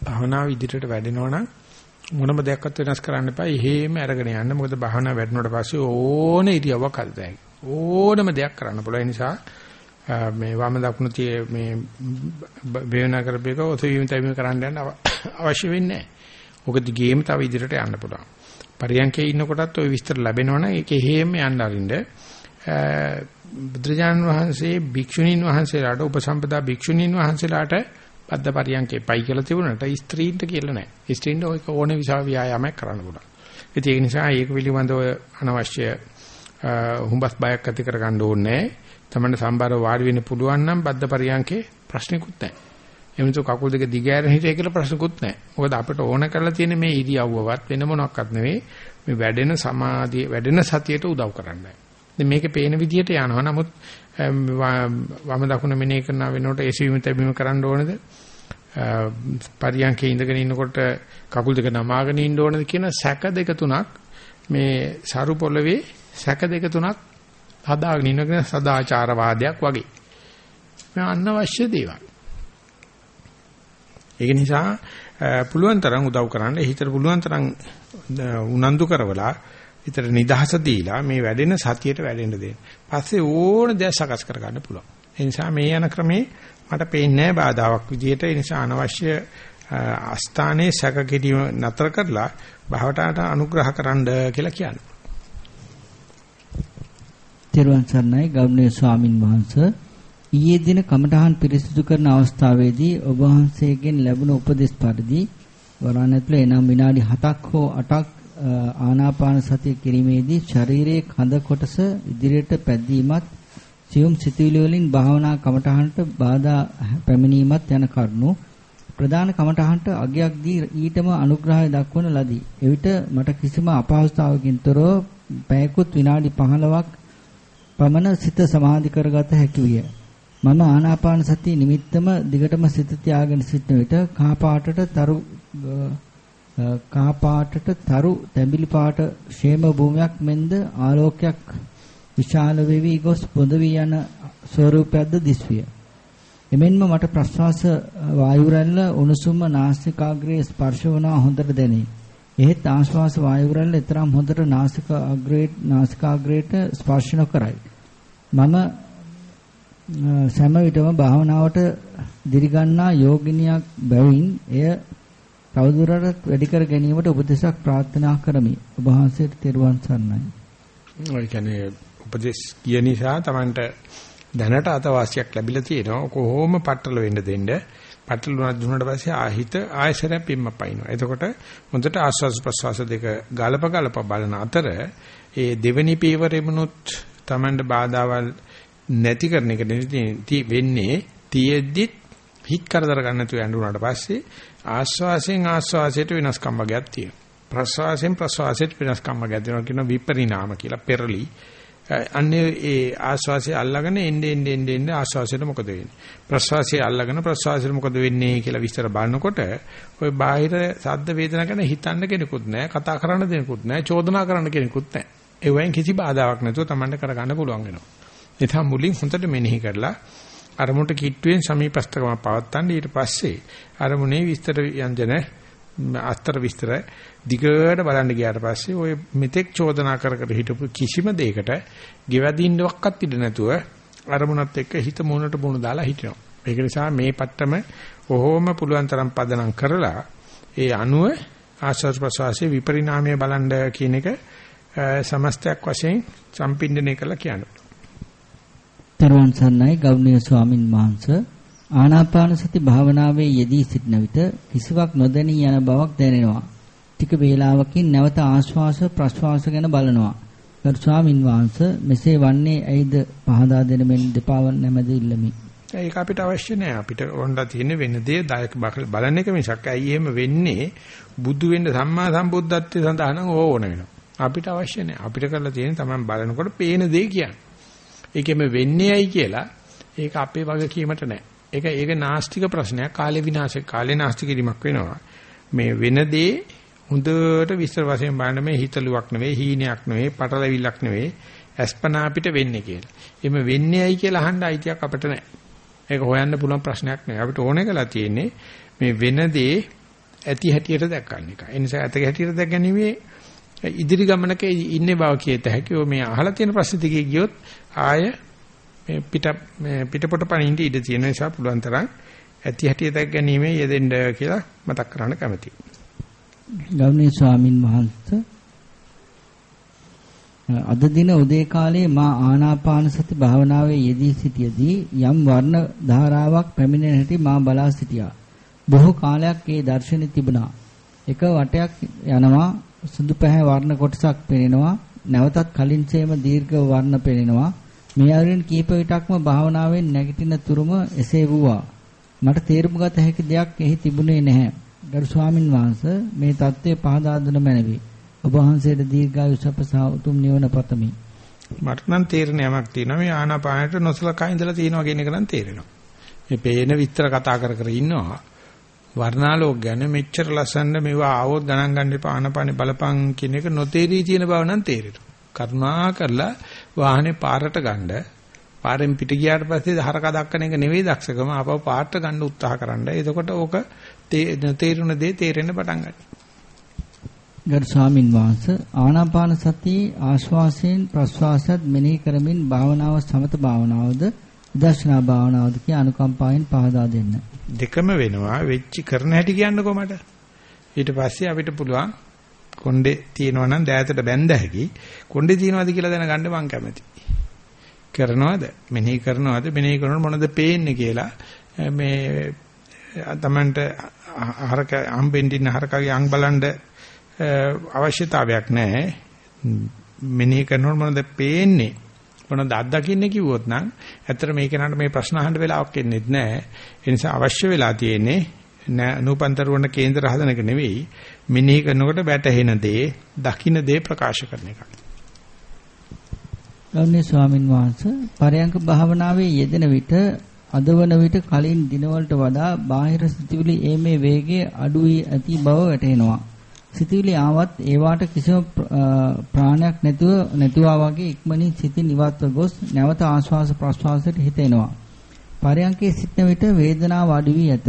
භාවනාව ඉදිරියට වැඩෙනවා නම් මොනම දෙයක්වත් වෙනස් කරන්න එපා. එහෙම අරගෙන යන්න. මොකද භාවනාව වැඩුණාට පස්සේ ඕන ඉරියව්වක් හදතයි. ඕනම දෙයක් කරන්න පුළුවන්. ඒ නිසා මේ වම දකුණු tie මේ වේවනා කරපේක ඔතවීම තැවීම කරන්න යන්න අවශ්‍ය වෙන්නේ නැහැ. ඔක දිගේම තව ඉදිරියට යන්න පුළුවන්. පරියන්කේ ඉන්නකොටත් ওই විස්තර ලැබෙනවනම් ඒකේ හේම යන්න අරින්න බුදුරජාන් වහන්සේ භික්ෂුණීන් වහන්සේලාට උපසම්පදා භික්ෂුණීන් වහන්සේලාට පද්ද පරියන්කේ පයි කියලා තිබුණාට ස්ත්‍රීන්ට කියලා නැහැ. ස්ත්‍රීන්ට ඔයක ඕනේ විසා ව්‍යායාමයක් කරන්න පුළුවන්. ඉතින් ඒ නිසා ඒක පිළිබඳව අනවශ්‍ය හුඹස් බයක් ඇති කරගන්න ඕනේ නැහැ. තමන්න සම්බාරව වාඩි වෙන්න පුළුවන් නම් බද්ද පරියන්කේ ප්‍රශ්නිකුත් නැහැ. එමුතු කකුල් දෙක දිග ඇරෙන හිටිය කියලා ප්‍රශ්නකුත් නැහැ. මොකද අපිට ඕන කරලා තියෙන්නේ මේ ඉරියව්වවත් වෙන මොනක්වත් නෙවෙයි. මේ වැඩෙන සමාධිය වැඩෙන සතියට උදව් කරන්නයි. ඉතින් මේකේ පේන විදිහට යනවා. නමුත් වම දකුණ මෙනේ කරන වෙනකොට එසවීම තැබීම කරන්න ඕනේද? පරියන්කේ ඉඳගෙන ඉන්නකොට කකුල් දෙක නමාගෙන ඉන්න ඕනද කියන සැක දෙක තුනක් මේ සරු පොළවේ සැක දෙක තුනක් හදාගෙන ඉන්නගෙන සදාචාරවාදයක් වගේ. මේ අනවශ්‍ය දේවල්. ඒක නිසා පුළුවන් තරම් උදව් කරන්න හිතට පුළුවන් තරම් උනන්දු කරවලා හිතට නිදහස දීලා මේ වැඩෙන සතියට වැඩෙන්න දෙන්න. පස්සේ ඕන දේ සකස් කරගන්න පුළුවන්. ඒ නිසා මේ යන ක්‍රමේ මට පේන්නේ නැහැ බාධාවක් විදියට. ඒ නිසා අනවශ්‍ය අස්ථානයේ සැක කිරීම නතර කරලා භවටට අනුග්‍රහ කරන්න කියලා කියන්නේ.
තෙරුවන් සරණයි ගෞරවනීය ස්වාමින් වහන්සේ ඊයේ දින කමඨහන් පිරිසිදු කරන අවස්ථාවේදී ඔබ වහන්සේගෙන් ලැබුණ උපදෙස් පරිදි වරණ ඇතුළේ එනම් විනාඩි 7ක් හෝ 8ක් ආනාපාන සතිය කිරීමේදී ශරීරයේ කඳ කොටස ඉදිරියට පැද්දීමත් සියුම් සිතුවිලි වලින් භාවනා කමඨහනට බාධා පැමිණීමත් යන කරුණු ප්‍රධාන කමඨහනට අගයක් දී ඊටම අනුග්‍රහය දක්වන ලදී. එවිට මට කිසිම අපහසුතාවකින් තොරව පැයකුත් විනාඩි 15ක් පමණ සිත සමාධි කරගත හැකි විය. මම ආනාපාන සතිය නිමිත්තම දිගටම සිත තියාගෙන සිටන විට කහ පාටට තරු කහ පාටට තරු තැඹිලි පාට ෂේම භූමියක් මෙන්ද ආලෝකයක් විශාල වෙවි ගොස් පොඳ වී යන ස්වරූපයක්ද දිස්විය. එමෙන්ම මට ප්‍රශ්වාස වායු රැල්ල උණුසුම නාසිකාග්‍රයේ ස්පර්ශ වනවා හොඳට දැනේ. එහෙත් ආශ්වාස වායු රැල්ල තරම් හොඳට නාසික අග්‍රේට නාසිකාග්‍රේට ස්පර්ශ නොකරයි. මම සෑම විටම භාවනාවට දිරිගන්නා යෝගිනියක් බැවින් එය තවදුරටත් වැඩි කර ගැනීමට උපදේශක් ප්‍රාර්ථනා කරමි. ඔබ වහන්සේට තෙරුවන් සරණයි.
ඔය කියන්නේ උපදේශ කිය නිසා Tamanට දැනට අතවාසියක් ලැබිලා තියෙනවා. කොහොම පట్టල වෙන්න දෙන්න. පట్టල දුන්නාට පස්සේ ආහිත ආයසරයෙන් පිම්ම පයින්නවා. එතකොට හොඳට ආස්වාස් ප්‍රස්වාස දෙක ගලප ගලප බලන අතර ඒ දෙවෙනි පීවරෙමුණුත් Tamanට බාධාවල් නැති කරන එක වෙන්නේ තියෙද්දි හිත කරදර ගන්න නැතුව යන්න උනාට පස්සේ ආස්වාසයෙන් ආස්වාසයට වෙනස්කම් වර්ගයක් තියෙනවා. ප්‍රස්වාසයෙන් ප්‍රස්වාසයට වෙනස්කම් වර්ගයක් තියෙනවා කියන විපරිණාම කියලා පෙරලි. අන්නේ ඒ ආස්වාසය අල්ලගෙන එන්නේ එන්නේ එන්නේ ආස්වාසයට මොකද වෙන්නේ? ප්‍රස්වාසය අල්ලගෙන ප්‍රස්වාසයට මොකද වෙන්නේ කියලා විස්තර බලනකොට ওই බාහිර සද්ද වේදනා ගැන හිතන්න කෙනෙකුත් නැහැ, කතා කරන්න දෙනෙකුත් නැහැ, චෝදනා කරන්න කෙනෙකුත් නැහැ. ඒ වයින් කිසි බාධාවක් නැතුව Tamanට කරගන්න පුළුවන් වෙනවා. එතන මුලින් හොඳට මෙනෙහි කරලා අරමුණට කිට්ටුවෙන් සමීපස්තකම පවත්තන්න ඊට පස්සේ අරමුණේ විස්තර යන්ජන අස්තර විස්තර දිගට බලන්න ගියාට පස්සේ ඔය මෙතෙක් චෝදනා කර කර හිටපු කිසිම දෙයකට ගෙවදින්නවක්වත් ඉඩ නැතුව අරමුණත් එක්ක හිත මොනට මොන දාලා හිටිනවා. ඒක නිසා මේ පට්ටම කොහොම පුළුවන් තරම් පදනම් කරලා ඒ අනුව ආශ්වාස ප්‍රශ්වාසයේ විපරිණාමය බලන්න කියන එක සමස්තයක් වශයෙන් සම්පින්දනය කළා කියනවා.
තෙරුවන් සරණයි ගෞරවනීය ස්වාමින් වහන්සේ ආනාපාන සති භාවනාවේ යෙදී සිටන විට කිසිවක් නොදැනී යන බවක් දැනෙනවා. ටික වේලාවකින් නැවත ආශ්වාස ප්‍රශ්වාස ගැන බලනවා. ගරු ස්වාමින් වහන්සේ මෙසේ වන්නේ ඇයිද පහදා දෙන මෙන් දෙපාව නැමෙද ඉල්ලමි.
ඒක අපිට අවශ්‍ය නෑ. අපිට ඕනලා තියෙන වෙන දේ දායක බලන එක මිසක් ඇයි එහෙම වෙන්නේ බුදු වෙන්න සම්මා සම්බුද්ධත්වයේ සඳහා නම් ඕන වෙනවා. අපිට අවශ්‍ය නෑ. අපිට කරලා තියෙන තමයි බලනකොට පේන දේ කියන්නේ. ඒකෙම වෙන්නේ ඇයි කියලා ඒක අපේ වගකීමට නෑ. ඒක ඒක නාස්තික ප්‍රශ්නයක්. කාලේ විනාශ කාලේ නාස්තික කිරීමක් වෙනවා. මේ වෙන දේ හොඳට විස්තර වශයෙන් බලන්න මේ හිතලුවක් නෙවෙයි, හීනයක් නෙවෙයි, පටලවිල්ලක් නෙවෙයි, අස්පනා අපිට වෙන්නේ කියලා. එimhe වෙන්නේ ඇයි කියලා අහන්න අයිතියක් අපිට නෑ. ඒක හොයන්න පුළුවන් ප්‍රශ්නයක් නෙවෙයි. අපිට ඕනේ කරලා තියෙන්නේ මේ වෙන දේ ඇති හැටියට දැක්කන්න එක. ඒ නිසා ඇති හැටියට දැක්ගැනීමේ ඉදිරි ගමනක ඉන්නේ බව කියත හැකියි. මේ අහලා තියෙන ප්‍රශ්න ටිකේ ගියොත් ආය මේ පිට මේ පිටපොට පණින්න ඉඩ තියෙන නිසා පුළුවන් තරම් ඇති හැටි දැක් ගැනීම යෙදෙන්න කියලා මතක් කරන්න කැමතියි.
ගෞරවනීය ස්වාමින් වහන්සේ අද දින උදේ කාලයේ මා ආනාපාන සති භාවනාවේ යෙදී සිටියේදී යම් වර්ණ ධාරාවක් පැමිණෙන හැටි මා බලා සිටියා. බොහෝ කාලයක් ඒ දර්ශනේ තිබුණා. එක වටයක් යනවා සුදු පැහැ වර්ණ කොටසක් පෙනෙනවා. නැවතත් කලින්සේම දීර්ඝ වර්ණ පෙනෙනවා. මේ අයුරින් කීප විටක්ම භාවනාවෙන් නැගිටින තුරුම එසේ වුණා. මට තේරුම් ගත හැකි දෙයක් එහි තිබුණේ නැහැ. ගරු ස්වාමින් වහන්සේ මේ தත්ත්වය පහදා දුන මැනවි. ඔබ වහන්සේට දීර්ඝායු සප සහ උතුම් නිවන පතමි.
මට නම් තේරෙන යමක් තියෙනවා මේ ආනාපානයට නොසලකා ඉඳලා තියෙනවා කියන එක නම් තේරෙනවා. මේ පේන විස්තර කතා කර කර ඉන්නවා. වර්ණාලෝක ගැන මෙච්චර ලස්සන මේවා ආවොත් ගණන් ගන්න එපා ආනාපානේ බලපං කියන එක නොතේරී තියෙන බව නම් තේරෙනවා. කරුණා කරලා වාහනේ පාරට ගන්න පාරෙන් පිට ගියාට පස්සේ හරක දක්කන එක නෙවෙයි දක්ෂකම ආපහු පාරට ගන්න උත්සාහ කරන්න. එතකොට ඕක තේරුණ දේ තේරෙන්න පටන් ගන්නවා.
ගරු ස්වාමින් වහන්සේ ආනාපාන සතිය ආශ්වාසයෙන් ප්‍රශ්වාසයත් මෙනෙහි කරමින් භාවනාව සමත භාවනාවද විදර්ශනා භාවනාවද කිය අනුකම්පාවෙන් පහදා දෙන්න.
දෙකම වෙනවා වෙච්චි කරන හැටි කියන්නකෝ මට. ඊට පස්සේ අපිට පුළුවන් කොණ්ඩේ තියෙනවා නම් දෑතට බැඳ හැකි. කොණ්ඩේ තියෙනවද කියලා දැනගන්න මම කැමතියි. කරනවද? මෙනෙහි කරනවද? මෙනෙහි කරනකොට මොනවද පේන්නේ කියලා මේ තමන්ට හරක හම්බෙන්න හරකගේ අං බලන්න අවශ්‍යතාවයක් නැහැ. මෙනෙහි කරනකොට මොනවද පේන්නේ? මොනවද අත්දකින්නේ කිව්වොත් නම් ඇත්තට මේ කෙනාට මේ ප්‍රශ්න අහන්න වෙලාවක් එන්නේ නැහැ. ඒ නිසා අවශ්‍ය වෙලා තියෙන්නේ නූපන්තර වන කේන්දර හදන එක නෙවෙයි. මෙනෙහි කරනකොට වැටහෙන දේ, දකින්න දේ ප්‍රකාශ කරන එක.
ගෞරවනීය ස්වාමින් වහන්සේ පරයන්ක භාවනාවේ යෙදෙන විට අදවන විට කලින් දිනවලට වඩා බාහිර සිතුවිලි ඒමේ වේගය අඩු වී ඇති බව වැටහෙනවා. සිතුවිලි ආවත් ඒවාට කිසිම ප්‍රාණයක් නැතුව නැතුවා වගේ ඉක්මනින් සිතින් ඉවත්ව ගොස් නැවත ආශ්වාස ප්‍රශ්වාසයට හිත එනවා. පරයන්කේ සිටන විට වේදනාව අඩු වී ඇත.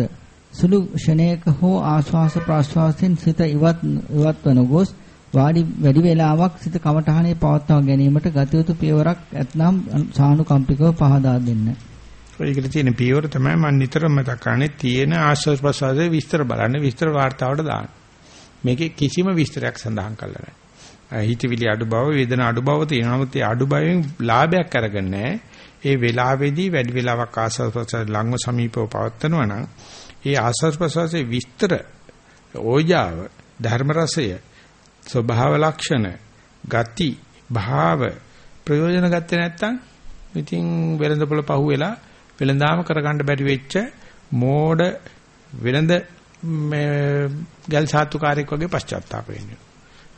සුළු ෂණයක හෝ ආශ්වාස ප්‍රශ්වාසයෙන් සිත ඉවත් ඉවත්වන ගොස් වාඩි වැඩි වේලාවක් සිත කමඨහනේ පවත්වා ගැනීමට ගතයුතු පියවරක් ඇතනම් සානුකම්පිකව පහදා දෙන්න.
ඒකට තියෙන පියවර තමයි මම නිතරම මතක් කරන්නේ තියෙන ආශ්‍රව ප්‍රසවාසයේ විස්තර බලන්න විස්තර වார்த்தාවට දාන්න. මේකේ කිසිම විස්තරයක් සඳහන් කරලා නැහැ. හිතවිලි අඩු බව, වේදන අඩු බව තියෙනවා. නමුත් ඒ අඩු බවෙන් ලාභයක් අරගෙන නැහැ. ඒ වෙලාවේදී වැඩි වෙලාවක් ආශ්‍රව ප්‍රසවාසයේ ළඟ සමීපව පවත්නවා නම් ඒ ආශ්‍රව ප්‍රසවාසයේ විස්තර ඕජාව, ධර්ම රසය, ස්වභාව ලක්ෂණ, ගති, භාව ප්‍රයෝජන ගත්තේ නැත්නම් ඉතින් වෙළඳපොළ පහුවෙලා වෙළඳාම කරගන්න බැරි වෙච්ච මෝඩ වෙළඳ ගල් සාතුකාරයෙක් වගේ පශ්චාත්තාප වෙන්නේ.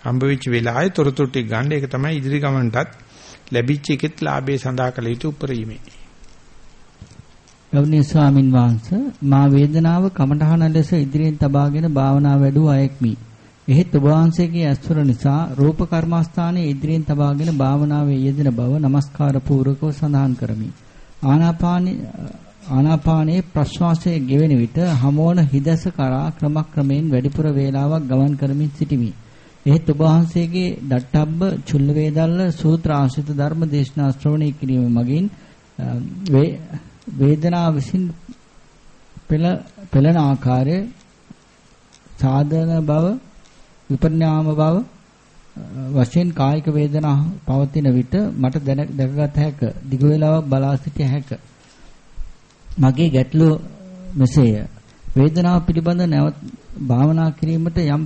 හම්බ වෙච්ච වෙලාවේ තොරතුරු ටික ගන්න ඒක තමයි ඉදිරි ගමනටත් ලැබිච්ච එකෙත් ලාභේ සඳහා කළ යුතු උපරිමයි.
ගෞරවනීය ස්වාමින් වහන්සේ මා වේදනාව කමඨහන ලෙස ඉදිරියෙන් තබාගෙන භාවනා වැඩුව අයෙක්මි. එහෙත් ඔබ වහන්සේගේ ඇස්වර නිසා රූප කර්මස්ථානයේ ඉදිරියෙන් තබාගෙන භාවනාවේ යෙදෙන බව নমස්කාර පූර්වකව සඳහන් කරමි. ආනාපානී ආනාපානයේ ප්‍රශ්වාසයේ ගෙවෙන විට හමෝන හිදස කරා ක්‍රමක්‍රමයෙන් වැඩිපුර වේලාවක් ගමන් කරමින් සිටිමි. එහෙත් ඔබ වහන්සේගේ ඩට්ටබ්බ චුල්ල වේදල්ල සූත්‍ර ආශ්‍රිත ධර්ම දේශනා ශ්‍රවණය කිරීම මගින් වේදනාව විසින් පෙළ පෙළන ආකාරය සාධන බව විපර්ණාම බව වශයෙන් කායික වේදනා පවතින විට මට දැකගත හැක දිග වේලාවක් බලා සිටිය හැක මගේ ගැටලුව මෙසේය. වේදනාව පිළිබඳ නැවත භාවනා කිරීමට යම්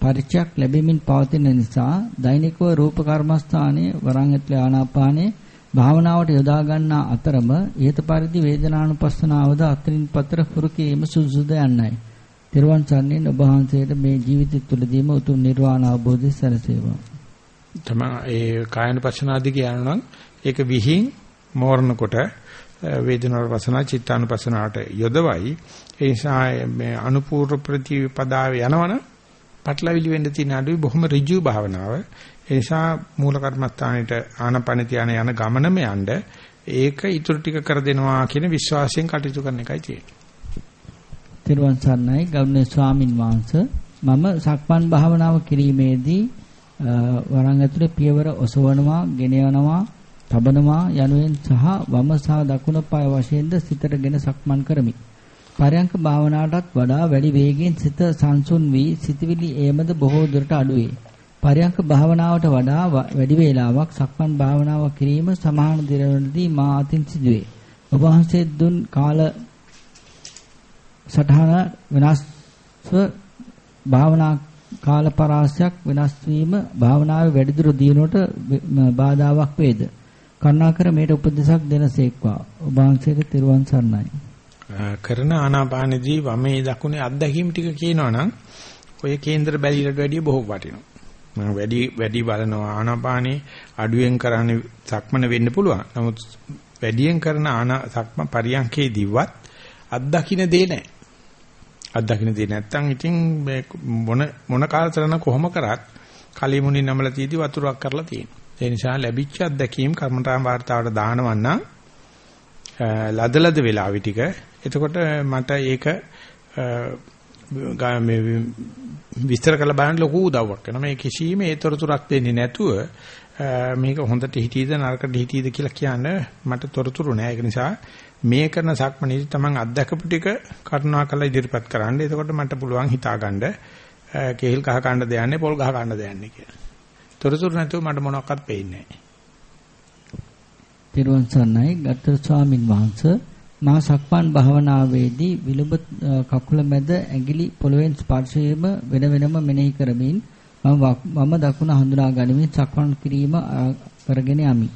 පරිචයක් ලැබෙමින් පවතින නිසා දෛනිකව රූප කර්මස්ථානයේ වරන් ඇතුළේ ආනාපානයේ භාවනාවට යොදා ගන්නා අතරම ඊට පරිදි වේදනානුපස්සනාවද අතරින් පතර හුරු කිරීම සුදුසුද යන්නයි. තිරුවන් සරණින් ඔබ වහන්සේට මේ ජීවිතය තුළදීම උතුම් නිර්වාණ අවබෝධය සැලසේවා.
තමයි ඒ කායනුපස්සනාදී කියනවා නම් ඒක විහිං මෝරණකොට වේදනානුපස්සනා චිත්තානුපස්සනාට යොදවයි. ඒ නිසා මේ අනුපූර්ව ප්‍රතිපදාව යනවනම් පටලවිලි වෙන්න තියෙන අඩුයි බොහොම ඍජු භාවනාව. ඒ නිසා මූල කර්මස්ථානෙට ආනපන තියාන යන ගමනම යන්න ඒක ඊටු ටික කර දෙනවා කියන විශ්වාසයෙන් කටයුතු කරන එකයි තියෙන්නේ.
තිරුවන් සරණයි ගෞරවනීය ස්වාමින් වහන්සේ මම සක්මන් භාවනාව කිරීමේදී වරන් ඇතුලේ පියවර ඔසවනවා, ගෙන යනවා, තබනවා යනුවෙන් සහ වම සහ දකුණ පාය වශයෙන්ද සිතටගෙන සක්මන් කරමි. පරයන්ක භාවනාවටත් වඩා වැඩි වේගයෙන් සිත සංසුන් වී සිතවිලි ඒමද බොහෝ දුරට අඩුවේ. පරයන්ක භාවනාවට වඩා වැඩි වේලාවක් සක්මන් භාවනාව කිරීම සමාන දිනවලදී මා අතින් සිදුවේ. ඔබ වහන්සේ දුන් කාල සටහන වෙනස්ව භාවනා කාල පරාසයක් වෙනස් වීම භාවනාවේ වැඩිදුර දියුණුවට බාධාවක් වේද? කරුණාකර මේට උපදෙසක් දෙනසේක්වා. ඔබ වහන්සේට තෙරුවන් සරණයි.
කරන ආනාපානදී වමේ දකුණේ අත්දැකීම් ටික කියනවනම් ඔය කේන්දර බැලිලට වැඩිය බොහෝ වටිනවා. මම වැඩි වැඩි බලනවා ආනාපානේ අඩුවෙන් කරන්නේ සක්මන වෙන්න පුළුවන්. නමුත් වැඩියෙන් කරන ආනා සක්ම පරියන්කේදීවත් අත්දකින්න දෙය නැහැ. අත්දකින්න දෙය නැත්තම් ඉතින් මොන මොන කාලතරන කොහොම කරත් කලිමුණි නමල තීදි වතුරක් කරලා තියෙනවා. ඒ නිසා ලැබිච්ච අත්දැකීම් කර්මතාන් වාර්තාවට දානවන්නම් ලදලද වෙලාවි ටික එතකොට මට ඒක මේ විස්තර කරලා බලන්න ලොකු උදව්වක් වෙනවා. මේ කිසිම ඒතරතුරක් දෙන්නේ නැතුව මේක හොඳට හිතීද නරකට හිතීද කියලා කියන්න මට තොරතුරු නෑ. ඒක නිසා මේ කරන සක්මනේදී තමන් අත්දකපු ටික කරුණා කරලා ඉදිරිපත් කරන්න. එතකොට මට පුළුවන් හිතාගන්න කේල් ගහ ගන්න දෙයන්නේ පොල් ගහ ගන්න දෙයන්නේ කියලා. තොරතුරු නැතුව මට මොනවක්වත් පේන්නේ නෑ.
තිරුවන් සරණයි ගත්තර ස්වාමින් වහන්සේ මා සක්මන් භාවනාවේදී විලුඹ කකුල මැද ඇඟිලි පොළවෙන් ස්පර්ශයේම වෙන වෙනම මෙනෙහි කරමින් මම දකුණ හඳුනා ගනිමින් සක්මන් කිරීම කරගෙන යමි.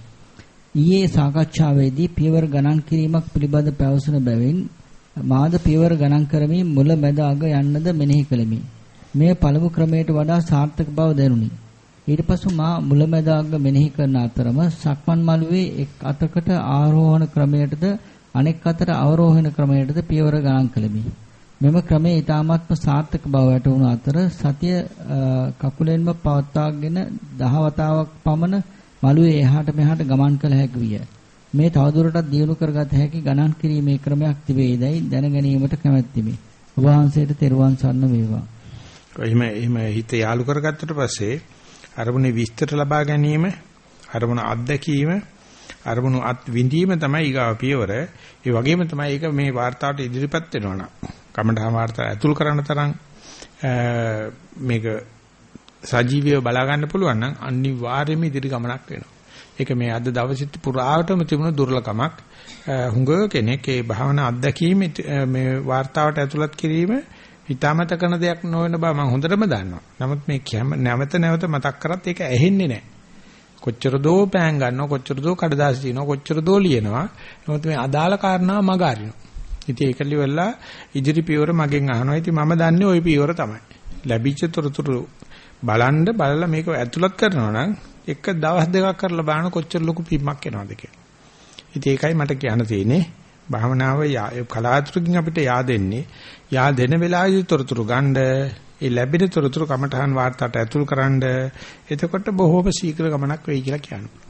ඊයේ සාකච්ඡාවේදී පියවර ගණන් කිරීමක් පිළිබඳ පැවසුන බැවින් මාද පියවර ගණන් කරමින් මුල මැද අග යන්නද මෙනෙහි කළෙමි. මේ පළමු ක්‍රමයට වඩා සාර්ථක බව දැනුනි. ඊට පසු මා මුල මැද අග මෙනෙහි කරන අතරම සක්මන් මළුවේ එක් අතකට ආරෝහණ ක්‍රමයටද අනෙක් අතට අවරෝහණ ක්‍රමයටද පියවර ගණන් කළෙමි. මෙම ක්‍රමය ඊටාත්ම සාර්ථක බව වැටහුණු අතර සතිය කකුලෙන්ම පවත්වාගෙන දහවතාවක් පමණ මළුවේ එහාට මෙහාට ගමන් කළ හැකි විය. මේ තවදුරටත් දියුණු කරගත හැකි ගණන් කිරීමේ ක්‍රමයක් තිබේදයි දැන ගැනීමට කැමැත්තිමි. ඔබ වහන්සේට තෙරුවන් සරණ වේවා.
එහෙම එහෙම හිත යාලු කරගත්තට පස්සේ අරමුණේ විස්තර ලබා ගැනීම අරමුණ අත්දැකීම අරමුණු අත් විඳීම තමයි ඊගාව පියවර. ඒ වගේම තමයි ඒක මේ වார்த்தාවට ඉදිරිපත් වෙනවා නම් කමඨා වார்த்தා ඇතුල් කරන තරම් මේක සජීවීව බලා ගන්න පුළුවන් නම් අනිවාර්යයෙන්ම ඉදිරි ගමනක් වෙනවා. ඒක මේ අද දවසේ පුරාවටම තිබුණු දුර්ලකමක්. හුඟ කෙනෙක් ඒ භාවනා අත්දැකීම මේ වார்த்தාවට ඇතුළත් කිරීම හිතාමත කරන දෙයක් නොවන බව මම හොඳටම දන්නවා. නමුත් මේ නැවත නැවත මතක් කරත් ඒක ඇහෙන්නේ නැහැ. කොච්චර දෝ පෑන් ගන්නවා කොච්චර දෝ කඩදාසි දිනනවා කොච්චර දෝ ලියනවා. නමුත් මේ අදාළ කාරණාව මග අරිනවා. ඉතින් ඒකලි වෙලා ඉදිරි පියවර මගෙන් අහනවා. ඉතින් මම දන්නේ ওই පියවර තමයි. ලැබිච්ච තොරතුරු බලන්න බලලා මේක ඇතුළත් කරනවා නම් එක දවස් දෙකක් කරලා බලන කොච්චර ලොකු පිම්මක් එනවද කියලා. ඉතින් ඒකයි මට කියන්න තියෙන්නේ. භාවනාව කලාතුරකින් අපිට yaadෙන්නේ yaadෙන වෙලාවේදී තොරතුරු ගන්න ඒ ලැබෙන තොරතුරු කමඨහන් වාර්තාට ඇතුල් කරන්න. එතකොට බොහෝම ශීඝ්‍ර ගමනක් වෙයි කියලා කියනවා.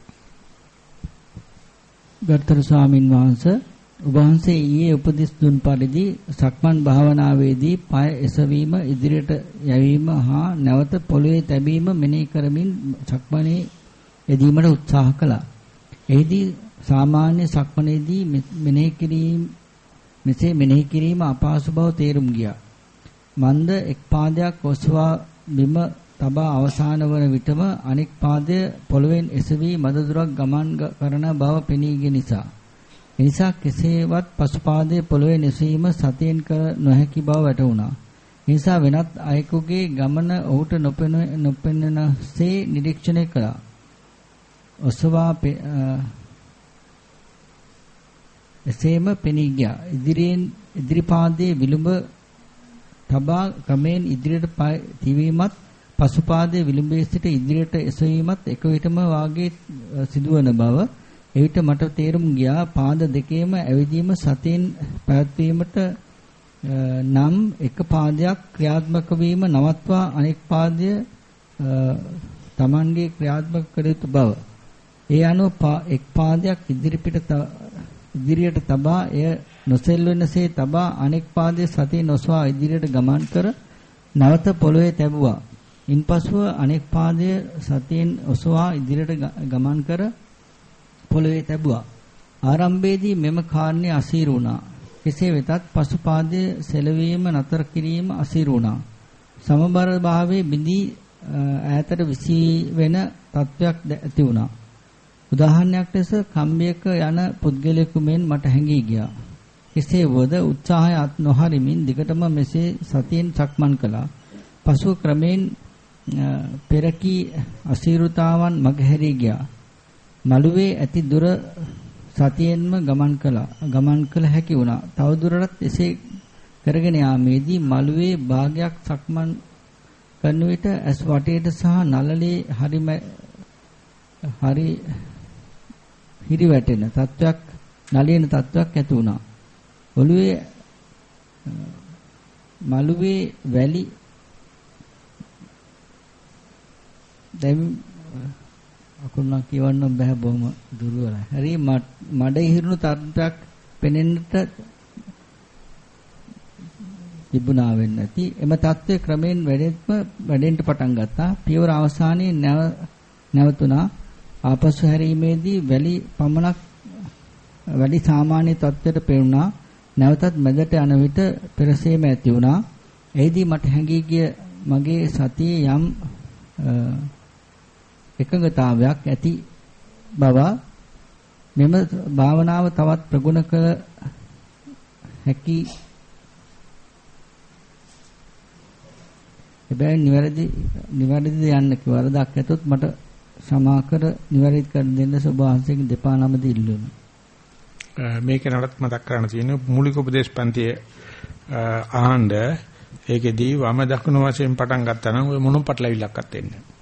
ගර්තර ස්වාමින් වහන්සේ ඔබ වහන්සේ ඊයේ උපදෙස් දුන් පරිදි සක්මන් භාවනාවේදී পায় එසවීම ඉදිරියට යැවීම හා නැවත පොළවේ තැබීම මෙනෙහි කරමින් සක්මනේ යෙදීමට උත්සාහ කළා. එෙහිදී සාමාන්‍ය සක්මනේදී මෙනෙහි කිරීම මෙසේ මෙනෙහි කිරීම අපහසු බව තේරුම් ගියා. මන්ද එක් පාදයක් ඔසවා බිම තබා අවසාන වන විටම අනෙක් පාදය පොළවෙන් එසවි මද දුරක් ගමන් කරන බව පෙනී ගිය නිසා එනිසා කෙසේවත් පසු පාදයේ පොළවේ නැසීම සතියෙන් කර නොහැකි බව වැටහුණා. නිසා වෙනත් අයෙකුගේ ගමන ඔහුට නොපෙනෙනසේ නිරීක්ෂණය කළා. ඔසවා එසේම පෙනී ගියා. ඉදිරියෙන් ඉදිරි පාදයේ විලුඹ තබා ක්‍රමෙන් ඉදිරියට තිවීමත් පසුපාදයේ විලුඹේ සිට ඉදිරියට එසවීමත් එක විටම වාගේ සිදුවන බව එවිට මට තේරුම් ගියා පාද දෙකේම ඇවිදීම සතියෙන් පැවැත්වීමට නම් එක පාදයක් ක්‍රියාත්මක වීම නවත්වා අනෙක් පාදය Tamanගේ ක්‍රියාත්මක කර යුතු බව. ඒ අනුව එක් පාදයක් ඉදිරිපිට ඉදිරියට තබා එය නොසෙල්වෙනසේ තබා අනෙක් පාදයේ සතිය නොසවා ඉදිරියට ගමන් කර නැවත පොළවේ තැබුවා. ඉන්පසුව අනෙක් පාදය සතියෙන් ඔසවා ඉදිරියට ගමන් කර පොළවේ තැබුවා. ආරම්භයේදී මෙම කාර්යය අසීරු වුණා. කෙසේ වෙතත් පසු පාදයේ සෙලවීම නතර කිරීම අසීරු වුණා. සමබර භාවයේ බිඳී ඈතට විසී වෙන තත්වයක් ඇති වුණා. උදාහරණයක් ලෙස කම්බියක යන පුද්ගලයෙකු මෙන් මට හැඟී ගියා. කෙසේ වද උත්සාහය අත් නොහරිමින් දිගටම මෙසේ සතියෙන් සක්මන් කළා. පසුව ක්‍රමෙන් පෙරකී අසීරුතාවන් මගහැරී ගියා. මළුවේ ඇති දුර සතියෙන්ම ගමන් කළා. ගමන් කළ හැකි වුණා. තවදුරටත් එසේ කරගෙන යාමේදී මළුවේ භාගයක් සක්මන් කරන විට ඇස් වටේට සහ නළලේ හරිම හරි හිරි වැටෙන තත්වයක් නලියන තත්වයක් ඇති වුණා. ඔළුවේ මළුවේ වැලි දැන් අකුණක් කියවන්න බෑ බොහොම දුර්වලයි. හරි මඩ ඉහිරුණු තත්ත්වයක් පෙනෙන්නට තිබුණා වෙන්නේ නැති. එම தત્ත්වය ක්‍රමෙන් වැඩෙත්ම වැඩෙන්න පටන් ගත්තා. පියවර අවසානයේ නැව නැවතුණා. ආපසු හැරීමේදී වැලි පමණක් වැඩි සාමාන්‍ය තත්ත්වයට පෙනුණා. නැවතත් මැදට යන විට පෙරසේම ඇති වුණා. එෙහිදී මට හැඟී ගිය මගේ සතියේ යම් එකඟතාවයක් ඇති බව මෙම භාවනාව තවත් ප්‍රගුණ කළ හැකි හැබැයි නිවැරදි නිවැරදිද යන්න කි වරදක් ඇතොත් මට සමාකර නිවැරදි කර දෙන්න සබාංශයෙන් දෙපා නමද ඉල්ලුණා.
මේක නඩත් මතක් කරන්න තියෙන මූලික උපදේශ පන්තියේ ආහඬ ඒකෙදී වම දකුණු වශයෙන් පටන් ගත්තා නම් ඔය මොනම පටලවිල්ලක්වත් එන්නේ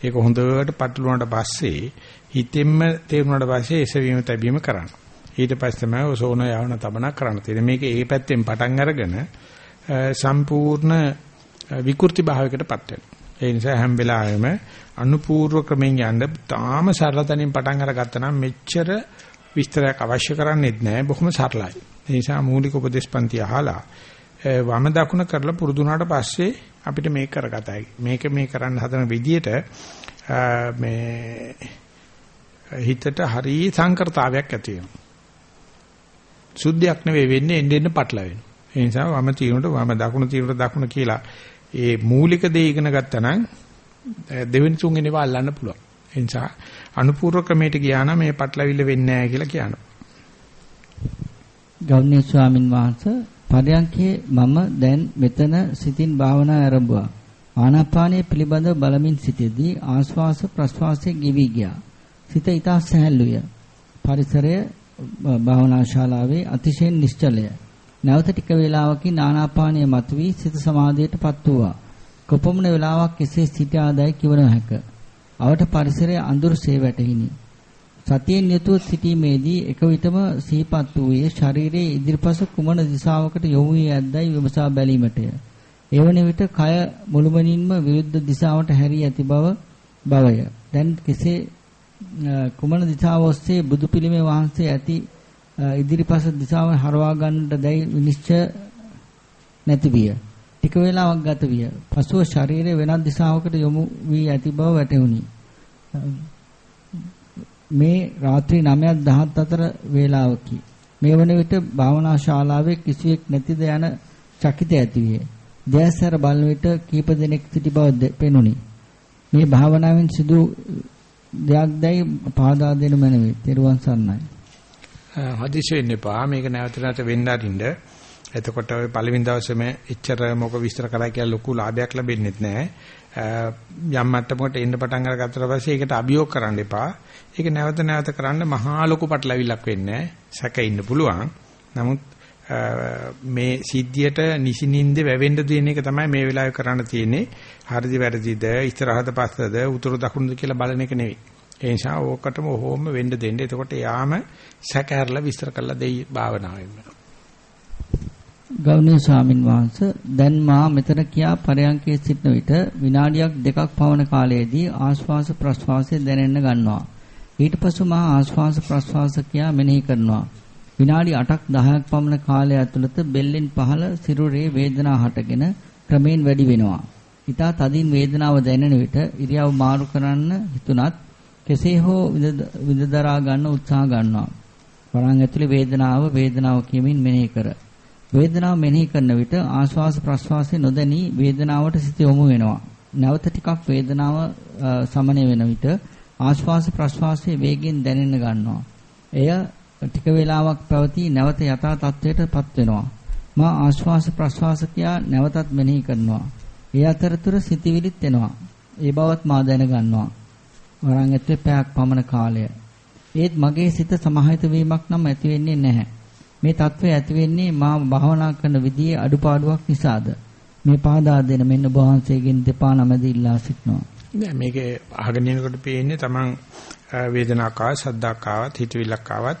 ඒක හොඳට පටලුණාට පස්සේ හිතෙන්ම තේරුණාට පස්සේ එසවීම තැබීම කරන්න. ඊට පස්සේ තමයි ඔසෝන යවන තබන කරන්න තියෙන්නේ. මේක ඒ පැත්තෙන් පටන් අරගෙන සම්පූර්ණ විකෘති භාවයකටපත් වෙනවා. ඒ නිසා හැම වෙලාවෙම අනුපූර්ව ක්‍රමෙන් යන්න තාම සරල තැනින් පටන් අරගත්තා නම් මෙච්චර විස්තරයක් අවශ්‍ය කරන්නේත් නැහැ. බොහොම සරලයි. ඒ නිසා මූලික උපදේශපන්ති අහලා වම දකුණ කරලා පුරුදු වුණාට පස්සේ අපිට මේක කරගතයි. මේක මේ කරන්න හදන විදියට මේ හිතට හරි සංකර්තාවයක් ඇති වෙනවා. සුද්ධියක් නෙවෙයි වෙන්නේ එන්න එන්න පටලවෙනවා. ඒ නිසා වම තීරණයට වම දකුණ තීරණයට දකුණ කියලා ඒ මූලික දේ ඉගෙන ගත්තා නම් දෙවෙනි තුන්වෙනි ඒවා අල්ලන්න පුළුවන්. ඒ නිසා අනුපූර්ව ක්‍රමයට ගියා නම් මේ පටලවිල්ල වෙන්නේ නැහැ කියලා කියනවා.
ගෞරවනීය ස්වාමින් වහන්සේ පරයන්කේ මම දැන් මෙතන සිතින් භාවනා ආරම්භුවා. ආනාපානයේ පිළිබඳව බලමින් සිටදී ආශ්වාස ප්‍රශ්වාසයේ ගෙවි ගියා. සිත ඊට සැහැල්ලුය. පරිසරය භාවනා ශාලාවේ අතිශයින් නිශ්චලය. නැවත ටික වේලාවකින් ආනාපානය මතුවී සිත සමාධියටපත් වූවා. කොපමණ වේලාවක් එසේ සිටියාදයි කිව නොහැක. අවට පරිසරයේ අඳුරසේ වැටහිනි. සතියෙන් යුතුව සිටීමේදී එක විටම සිහිපත් වූයේ ශරීරයේ ඉදිරිපස කුමන දිශාවකට යොමු වී ඇද්දයි විමසා බැලීමටය. එවන විට කය මුළුමනින්ම විරුද්ධ දිශාවට හැරී ඇති බව බවය. දැන් කෙසේ කුමන දිශාව ඔස්සේ බුදු පිළිමේ වහන්සේ ඇති ඉදිරිපස දිශාව හරවා ගන්නට දැයි විනිශ්චය නැති විය. ටික වේලාවක් ගත විය. පසුව ශරීරයේ වෙනත් දිශාවකට යොමු වී ඇති බව වැටහුණි. මේ රාත්‍රී 9:17 අතර වේලාවකි. මේ වන විට භාවනා ශාලාවේ කිසිවෙක් නැතිද යන චකිත ඇතිවිය. දැසර බලන විට කීප දෙනෙක් සිටි බව පෙනුනි. මේ භාවනාවෙන් සිදු දෙයක් දැයි පාදා දෙනු මැනවි. තෙරුවන් සරණයි.
හදිසි වෙන්න එපා. මේක නැවත නැවත වෙන්න අරින්න. එතකොට ඔය පළවෙනි දවසේම එච්චර මොක විස්තර කරා කියලා ලොකු ලාභයක් ලැබෙන්නේ නැහැ. යම් මට්ටමකට එන්න පටන් අරගත්තට පස්සේ ඒකට අභියෝග කරන්න එපා. ඒක නැවත නැවත කරන්න මහා ලොකු පටලවිල්ලක් වෙන්නේ නැහැ. සැක ඉන්න පුළුවන්. නමුත් මේ සිද්ධියට නිසිනින්ද වැවෙන්න තියෙන එක තමයි මේ වෙලාවේ කරන්න තියෙන්නේ. හරිද වැරදිද, ඉස්සරහද පස්සද, උතුරු දකුණුද කියලා බලන එක නෙවෙයි. ඒ නිසා ඕකටම ඔහොම වෙන්න දෙන්න. එතකොට යාම සැක හැරලා විස්තර කරලා දෙයි භාවනාවෙන්.
ගෞණීය ස්වාමින් වහන්සේ දැන් මා මෙතන කියා පරයන්කේ සිටන විට විනාඩියක් දෙකක් පවන කාලයේදී ආශ්වාස ප්‍රශ්වාසය දැනෙන්න ගන්නවා. ඊට පසු මා ආශ්වාස ප්‍රශ්වාස කියා මෙනෙහි කරනවා. විනාඩි 8ක් 10ක් පමණ කාලය ඇතුළත බෙල්ලෙන් පහළ සිරුරේ වේදනා හටගෙන ක්‍රමයෙන් වැඩි වෙනවා. ඊට තදින් වේදනාව දැනෙන විට ඉරියව් මාරු කරන්න හිතුණත් කෙසේ හෝ විදදරා ගන්න උත්සාහ ගන්නවා. වරන් ඇතුලේ වේදනාව වේදනාව කියමින් මෙනෙහි කර වේදනාව මෙනෙහි කරන විට ආශ්වාස ප්‍රශ්වාසයේ නොදැනී වේදනාවට සිත යොමු වෙනවා. නැවත ටිකක් වේදනාව සමනය වෙන විට ආශ්වාස ප්‍රශ්වාසයේ වේගෙන් දැනෙන්න ගන්නවා. එය ටික වේලාවක් පැවතී නැවත යථා තත්ත්වයටපත් වෙනවා. මා ආශ්වාස ප්‍රශ්වාස කියා නැවතත් මෙනෙහි කරනවා. ඒ අතරතුර සිතවිලිත් එනවා. ඒ බවත් මා දැනගන්නවා. වරන් ඇතුලේ පැයක් පමණ කාලය. ඒත් මගේ සිත සමාහිත වීමක් නම් ඇති වෙන්නේ නැහැ. මේ తත්වය ඇති වෙන්නේ මා භාවනා කරන විදිහේ අඩුපාඩුවක් නිසාද? මේ පාදා දෙන මෙන්න වහන්සේගෙන් දෙපා නමද ඉල්ලා සිටිනවා.
නෑ මේකේ අහගෙන යනකොට පේන්නේ Taman වේදනාවක් ආව, සද්දාවක් ආවත්, හිතවිල්ලක් ආවත්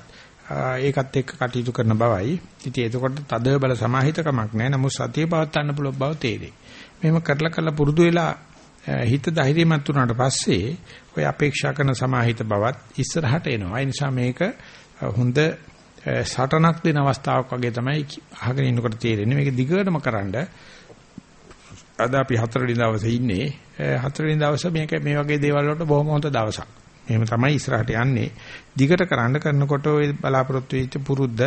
ඒකත් එක්ක කටයුතු කරන බවයි. ඉතින් එතකොට තද බල සමාහිතකමක් නෑ. නමුත් සතිය පවත්වන්න පුළුවන් බව තේරෙයි. මෙහෙම කරලා කරලා පුරුදු වෙලා හිත ධෛර්යමත් වුණාට පස්සේ ඔය අපේක්ෂා කරන සමාහිත බවත් ඉස්සරහට එනවා. ඒ නිසා මේක හොඳ සටනක් දෙන අවස්ථාවක් වගේ තමයි අහගෙන ඉන්නකොට තේරෙන්නේ. මේක දිගටම කරන්ඩ අද අපි හතරවෙනි දවසේ ඉන්නේ. හතරවෙනි දවසේ මේක මේ වගේ දේවල් වලට බොහොම හොඳ දවසක්. එහෙම තමයි ඉස්සරහට යන්නේ. දිගට කරන්න කරනකොට ওই බලාපොරොත්තු වෙච්ච පුරුද්ද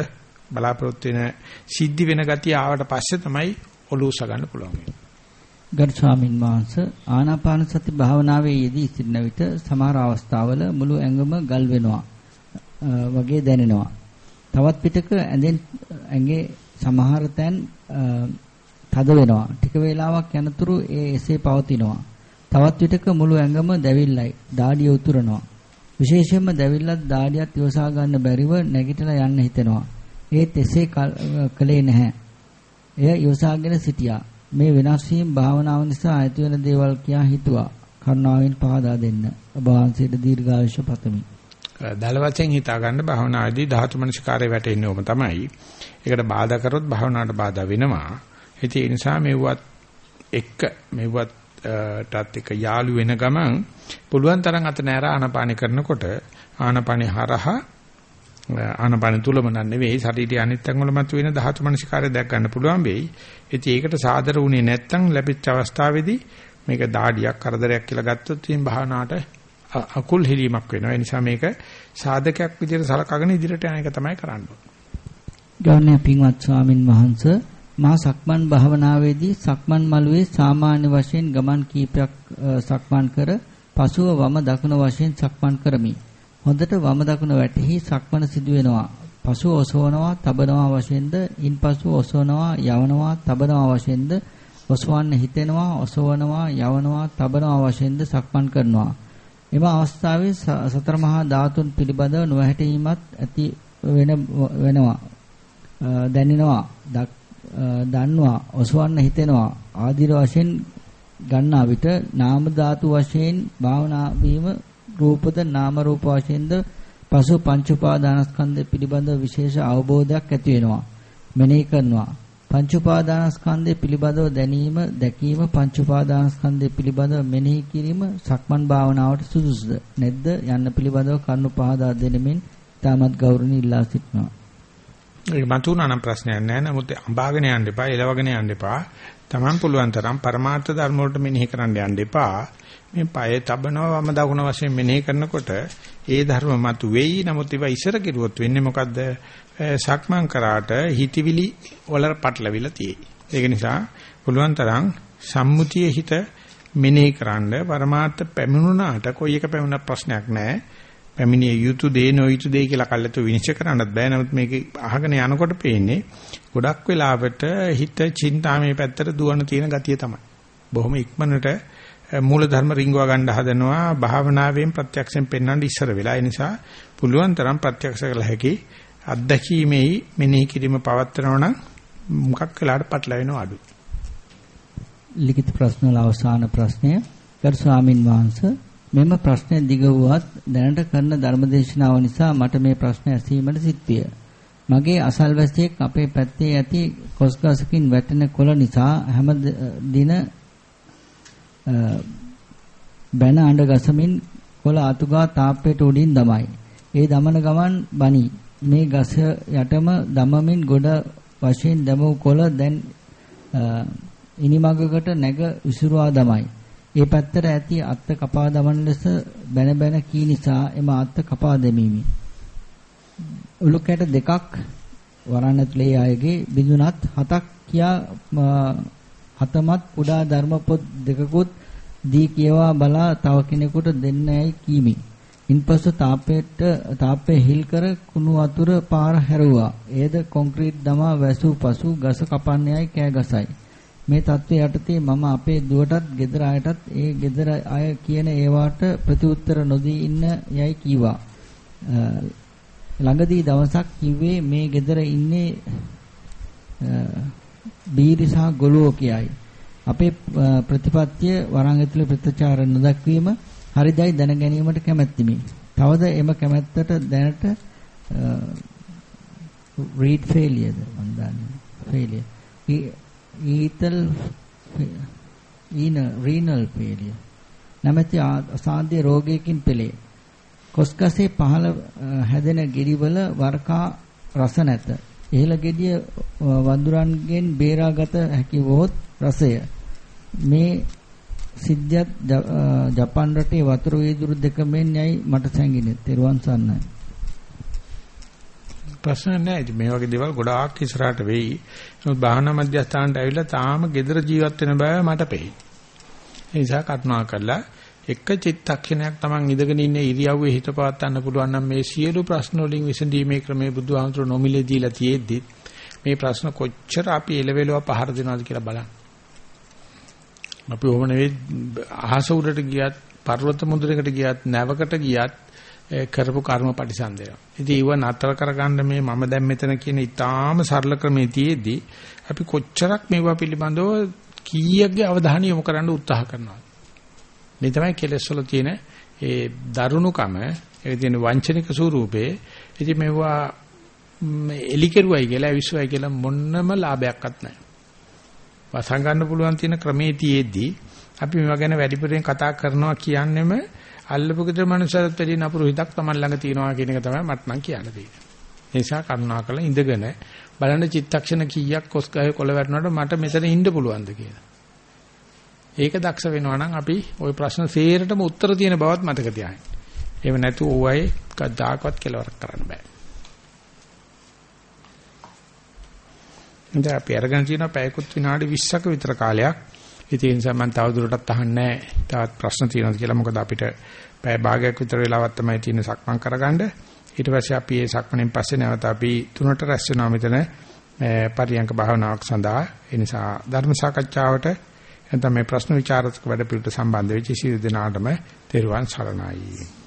බලාපොරොත්තු වෙන සිද්ධි වෙන ගතිය ආවට පස්සේ තමයි ඔලූස ගන්න පුළුවන් වෙන්නේ.
ගරු ස්වාමින් වහන්සේ ආනාපාන සති භාවනාවේ යෙදී සිටින විට සමහර අවස්ථාවල මුළු ඇඟම ගල් වෙනවා වගේ දැනෙනවා. තවත් පිටක ඇඳෙන් ඇඟේ සමහර තැන් තද වෙනවා. ටික වේලාවක් යනතුරු ඒ එසේ පවතිනවා. තවත් විටක මුළු ඇඟම දැවිල්ලයි. දාඩිය උතුරනවා. විශේෂයෙන්ම දැවිල්ලත් දාඩියත් ඉවසා ගන්න බැරිව නැගිටලා යන්න හිතෙනවා. ඒත් එසේ කලේ නැහැ. එය ඉවසාගෙන සිටියා. මේ වෙනස් වීම භාවනාව නිසා ඇති වෙන දේවල් කියා හිතුවා. කරුණාවෙන් පහදා දෙන්න. ඔබ වහන්සේට දීර්ඝායුෂ පතමි.
දල වශයෙන් හිතා ගන්න භාවනාවේදී ධාතු මනසිකාරය වැටෙන්නේ ඕම තමයි. ඒකට බාධා කරොත් භාවනාවට බාධා වෙනවා. ඒ නිසා මෙව්වත් එක්ක මෙව්වත් ටත් එක යාළු වෙන ගමන් පුළුවන් තරම් අත නෑර ආනපාන කරනකොට ආනපානේ හරහා ආනපාන තුලම නෙවෙයි ශරීරයේ අනිත් තැන් වල මතුවෙන ධාතු මනසිකාරය දැක් ගන්න පුළුවන් වෙයි. ඉතින් ඒකට සාදර වුණේ නැත්නම් ලැබිච්ච අවස්ථාවේදී මේක දාඩියක් කරදරයක් කියලා ගත්තොත් ඉතින් භාවනාවට අකුල් හිලීමක් වෙනවා. ඒ නිසා මේක සාධකයක් විදිහට සලකගෙන ඉදිරියට යන එක තමයි කරන්න ඕනේ.
ගෞරවනීය පින්වත් ස්වාමින් වහන්සේ මා සක්මන් භාවනාවේදී සක්මන් මළුවේ සාමාන්‍ය වශයෙන් ගමන් කීපයක් සක්මන් කර පසුව වම දකුණ වශයෙන් සක්මන් කරමි. හොඳට වම දකුණ වැටෙහි සක්මන සිදු වෙනවා. පසුව ඔසවනවා, තබනවා වශයෙන්ද, ඉන්පසු ඔසවනවා, යවනවා, තබනවා වශයෙන්ද, ඔසවන්න හිතෙනවා, ඔසවනවා, යවනවා, තබනවා වශයෙන්ද සක්මන් කරනවා. එම අවස්ථාවේ සතර මහා ධාතුන් පිළිබඳව නොහැටීමත් ඇති වෙන වෙනවා. දැනෙනවා, දන්නවා, ඔසවන්න හිතෙනවා. ආදිර වශයෙන් ගන්නා විට නාම ධාතු වශයෙන් භාවනා වීම රූපද නාම රූප වශයෙන්ද පසු පංච උපාදානස්කන්ධ පිළිබඳ විශේෂ අවබෝධයක් ඇති වෙනවා. මෙනෙහි කරනවා. පංච උපාදානස්කන්ධය පිළිබඳව දැනීම, දැකීම පංච උපාදානස්කන්ධය පිළිබඳව මෙනෙහි කිරීම සක්මන් භාවනාවට සුදුසුද? නැද්ද? යන්න පිළිබඳව කරුණු පහදා දෙනෙමින් තාමත් ගෞරවණීය ඉල්ලා සිටිනවා.
ඒක මතුණා නම් ප්‍රශ්නයක් නැහැ. නමුත් අඹාගෙන යන්න එපා, එලවගෙන යන්න එපා. Taman පුළුවන් තරම් පරමාර්ථ ධර්ම වලට මෙනෙහි කරන්න යන්න එපා. මේ පය තබනවා වම දකුණ වශයෙන් මෙනෙහි කරනකොට ඒ ධර්ම මතු වෙයි. නමුත් ඒවා ඉස්සර කෙරුවොත් වෙන්නේ මොකද්ද? සක්මන් කරාට හිතවිලි වල පටලවිලා තියෙයි. ඒක නිසා පුළුවන් තරම් සම්මුතියේ හිත මෙනෙහි කරන්න පරමාර්ථ පැමිණුණාට කොයි එක පැමිණුණත් ප්‍රශ්නයක් නැහැ. පැමිණිය යුතු දේ නොයුතු දේ කියලා කල්ලාතු විනිශ්චය කරන්නත් බෑ. නමුත් මේක අහගෙන යනකොට පේන්නේ ගොඩක් වෙලාවට හිත චින්තාමේ පැත්තට දුවන තියෙන ගතිය තමයි. බොහොම ඉක්මනට මූල ධර්ම රිංගවා ගන්න හදනවා භාවනාවෙන් ප්‍රත්‍යක්ෂයෙන් පෙන්වන්න ඉස්සර වෙලා. ඒ නිසා පුළුවන් තරම් ප්‍රත්‍යක්ෂ කළ හැකි අත්දැකීමේ මෙනෙහි කිරීම පවත්වනවා නම් මොකක් වෙලාට පටලවෙනව අඩුයි.
ලිඛිත ප්‍රශ්න වල අවසාන ප්‍රශ්නය ගරු ස්වාමින් වහන්සේ මෙම ප්‍රශ්නය දිග වුවත් දැනට කරන ධර්මදේශනාව නිසා මට මේ ප්‍රශ්න ඇසීමට සිත්විය. මගේ අසල්වැසියෙක් අපේ පැත්තේ ඇති කොස්ගසකින් වැටෙන කොළ නිසා හැම දින බැන අඬ ගසමින් කොළ අතුගා තාප්පයට උඩින් දමයි. ඒ දමන ගමන් බනි. මේ ගස යටම දමමින් ගොඩ වශයෙන් දමූ කොළ දැන් ඉනිමගකට නැග විසිරුවා දමයි. ඒ පැත්තට ඇති අත්ත කපා දමන ලෙස බැන බැන කී නිසා එම අත්ත කපා දෙමීමි. උලුකැට දෙකක් වරණ ඇතුලේ අයගේ බිඳුනත් හතක් කියා හතමත් කුඩා ධර්ම පොත් දෙකකුත් දී කියවා බලා තව කෙනෙකුට දෙන්නයි කීමි. ඉන්පසු තාප්පයට තාප්පේ හිල් කර කුණු වතුර පාර හැරුවා. එයද කොන්ක්‍රීට් දමා වැසූ පසු ගස කපන්නේයි කෑ ගසයි. මේ தત્ත්වය යටතේ මම අපේ දුවටත් ගෙදර අයටත් ඒ ගෙදර අය කියන ඒවාට ප්‍රතිඋත්තර නොදී ඉන්න යයි කීවා. ළඟදී දවසක් කිව්වේ මේ ගෙදර ඉන්නේ බීරි සහ ගොළුෝ කියයි. අපේ ප්‍රතිපත්තිය වරන් ඇතුළේ ප්‍රතිචාර නොදක්වීම හරිදයි දැන ගැනීමට කැමැත්තිමි. තවද එම කැමැත්තට දැනට read failure මන් දන්නේ failure. ඊතල් ඊන renal failure. නැමැති අසාධ්‍ය රෝගයකින් පෙළේ. කොස්කසේ පහළ හැදෙන ගෙඩිවල වර්කා රස නැත. ඉහළ ගෙඩිය වඳුරන්ගෙන් බේරාගත හැකි වොත් රසය. මේ සිද්ධියත් ජපාන් රටේ වතුර වීදුරු දෙක මෙන් යයි මට සැඟිනේ. තෙරුවන් සරණයි.
ප්‍රශ්න නැහැ. මේ වගේ දේවල් ගොඩාක් ඉස්සරහට වෙයි. නමුත් භාවනා මධ්‍යස්ථානට ඇවිල්ලා තාම gedara ජීවත් වෙන බව මට පෙයි. ඒ නිසා කරුණා කරලා එක චිත්තක්ෂණයක් Taman ඉඳගෙන ඉන්න ඉරියව්වේ හිත පවත්වන්න පුළුවන් නම් මේ සියලු ප්‍රශ්න වලින් විසඳීමේ ක්‍රමේ බුදුහාමුදුරු නොමිලේ දීලා තියෙද්දි මේ ප්‍රශ්න කොච්චර අපි එලවෙලව පහර දෙනවද කියලා බලන්න. අපි ඕම නෙවෙයි අහස උඩට ගියත් පර්වත මුදුරකට ගියත් නැවකට ගියත් කරපු කර්ම පරිසන්දය. ඉතින් ඊව නතර කරගන්න මේ මම දැන් මෙතන කියන ඊටාම සරල ක්‍රමේ තියේදී අපි කොච්චරක් මේවා පිළිබඳව කීයක්ගේ අවධානය යොමු කරන්න උත්සාහ කරනවා. මේ තමයි කෙලෙස් වල තියෙන ඒ දරුණුකම, ඒ තියෙන වංචනික ස්වරූපේ. ඉතින් මේවා එලිකරුවයි කියලා, විශ්වයි කියලා මොන්නම ලාභයක්වත් නැහැ. වසංගන්න පුළුවන් තියෙන ක්‍රමේ තියේදී අපි මේවා ගැන වැඩිපුරෙන් කතා කරනවා කියන්නෙම අල්ලපු ගෙදර මනුස්සයත් වැඩි නපුරු හිතක් Taman ළඟ තියෙනවා කියන එක තමයි මට නම් කියන්න තියෙන්නේ. ඒ නිසා කරුණාකරලා ඉඳගෙන බලන්න චිත්තක්ෂණ කීයක් කොස් ගහේ කොළ වැටුණාට මට මෙතන ඉන්න පුළුවන්ද කියලා. ඒක දක්ෂ වෙනවා නම් අපි ওই ප්‍රශ්න සේරටම උත්තර තියෙන බවත් මතක තියාගන්න. එහෙම නැතු ඕවයි කවදාකවත් කෙලවරක් කරන්න බෑ. ඉතින් අපි අරගෙන තියෙන පැයකුත් විනාඩි 20ක විතර කාලයක් ඉතින් ඒ නිසා මම තවදුරටත් අහන්නේ තවත් ප්‍රශ්න තියෙනවද කියලා මොකද අපිට පැය භාගයක් විතර වෙලාවක් තමයි තියෙන සක්මන් කරගන්න. ඊට පස්සේ අපි මේ සක්මණෙන් පස්සේ නැවත අපි තුනට රැස් වෙනවා මෙතන පරියංක භාවනාවක් සඳහා. ඒ නිසා ධර්ම සාකච්ඡාවට නැත්නම් මේ ප්‍රශ්න විචාරක වැඩ පිළිවෙලට සම්බන්ධ වෙච්ච සියලු දෙනාටම තෙරුවන් සරණයි.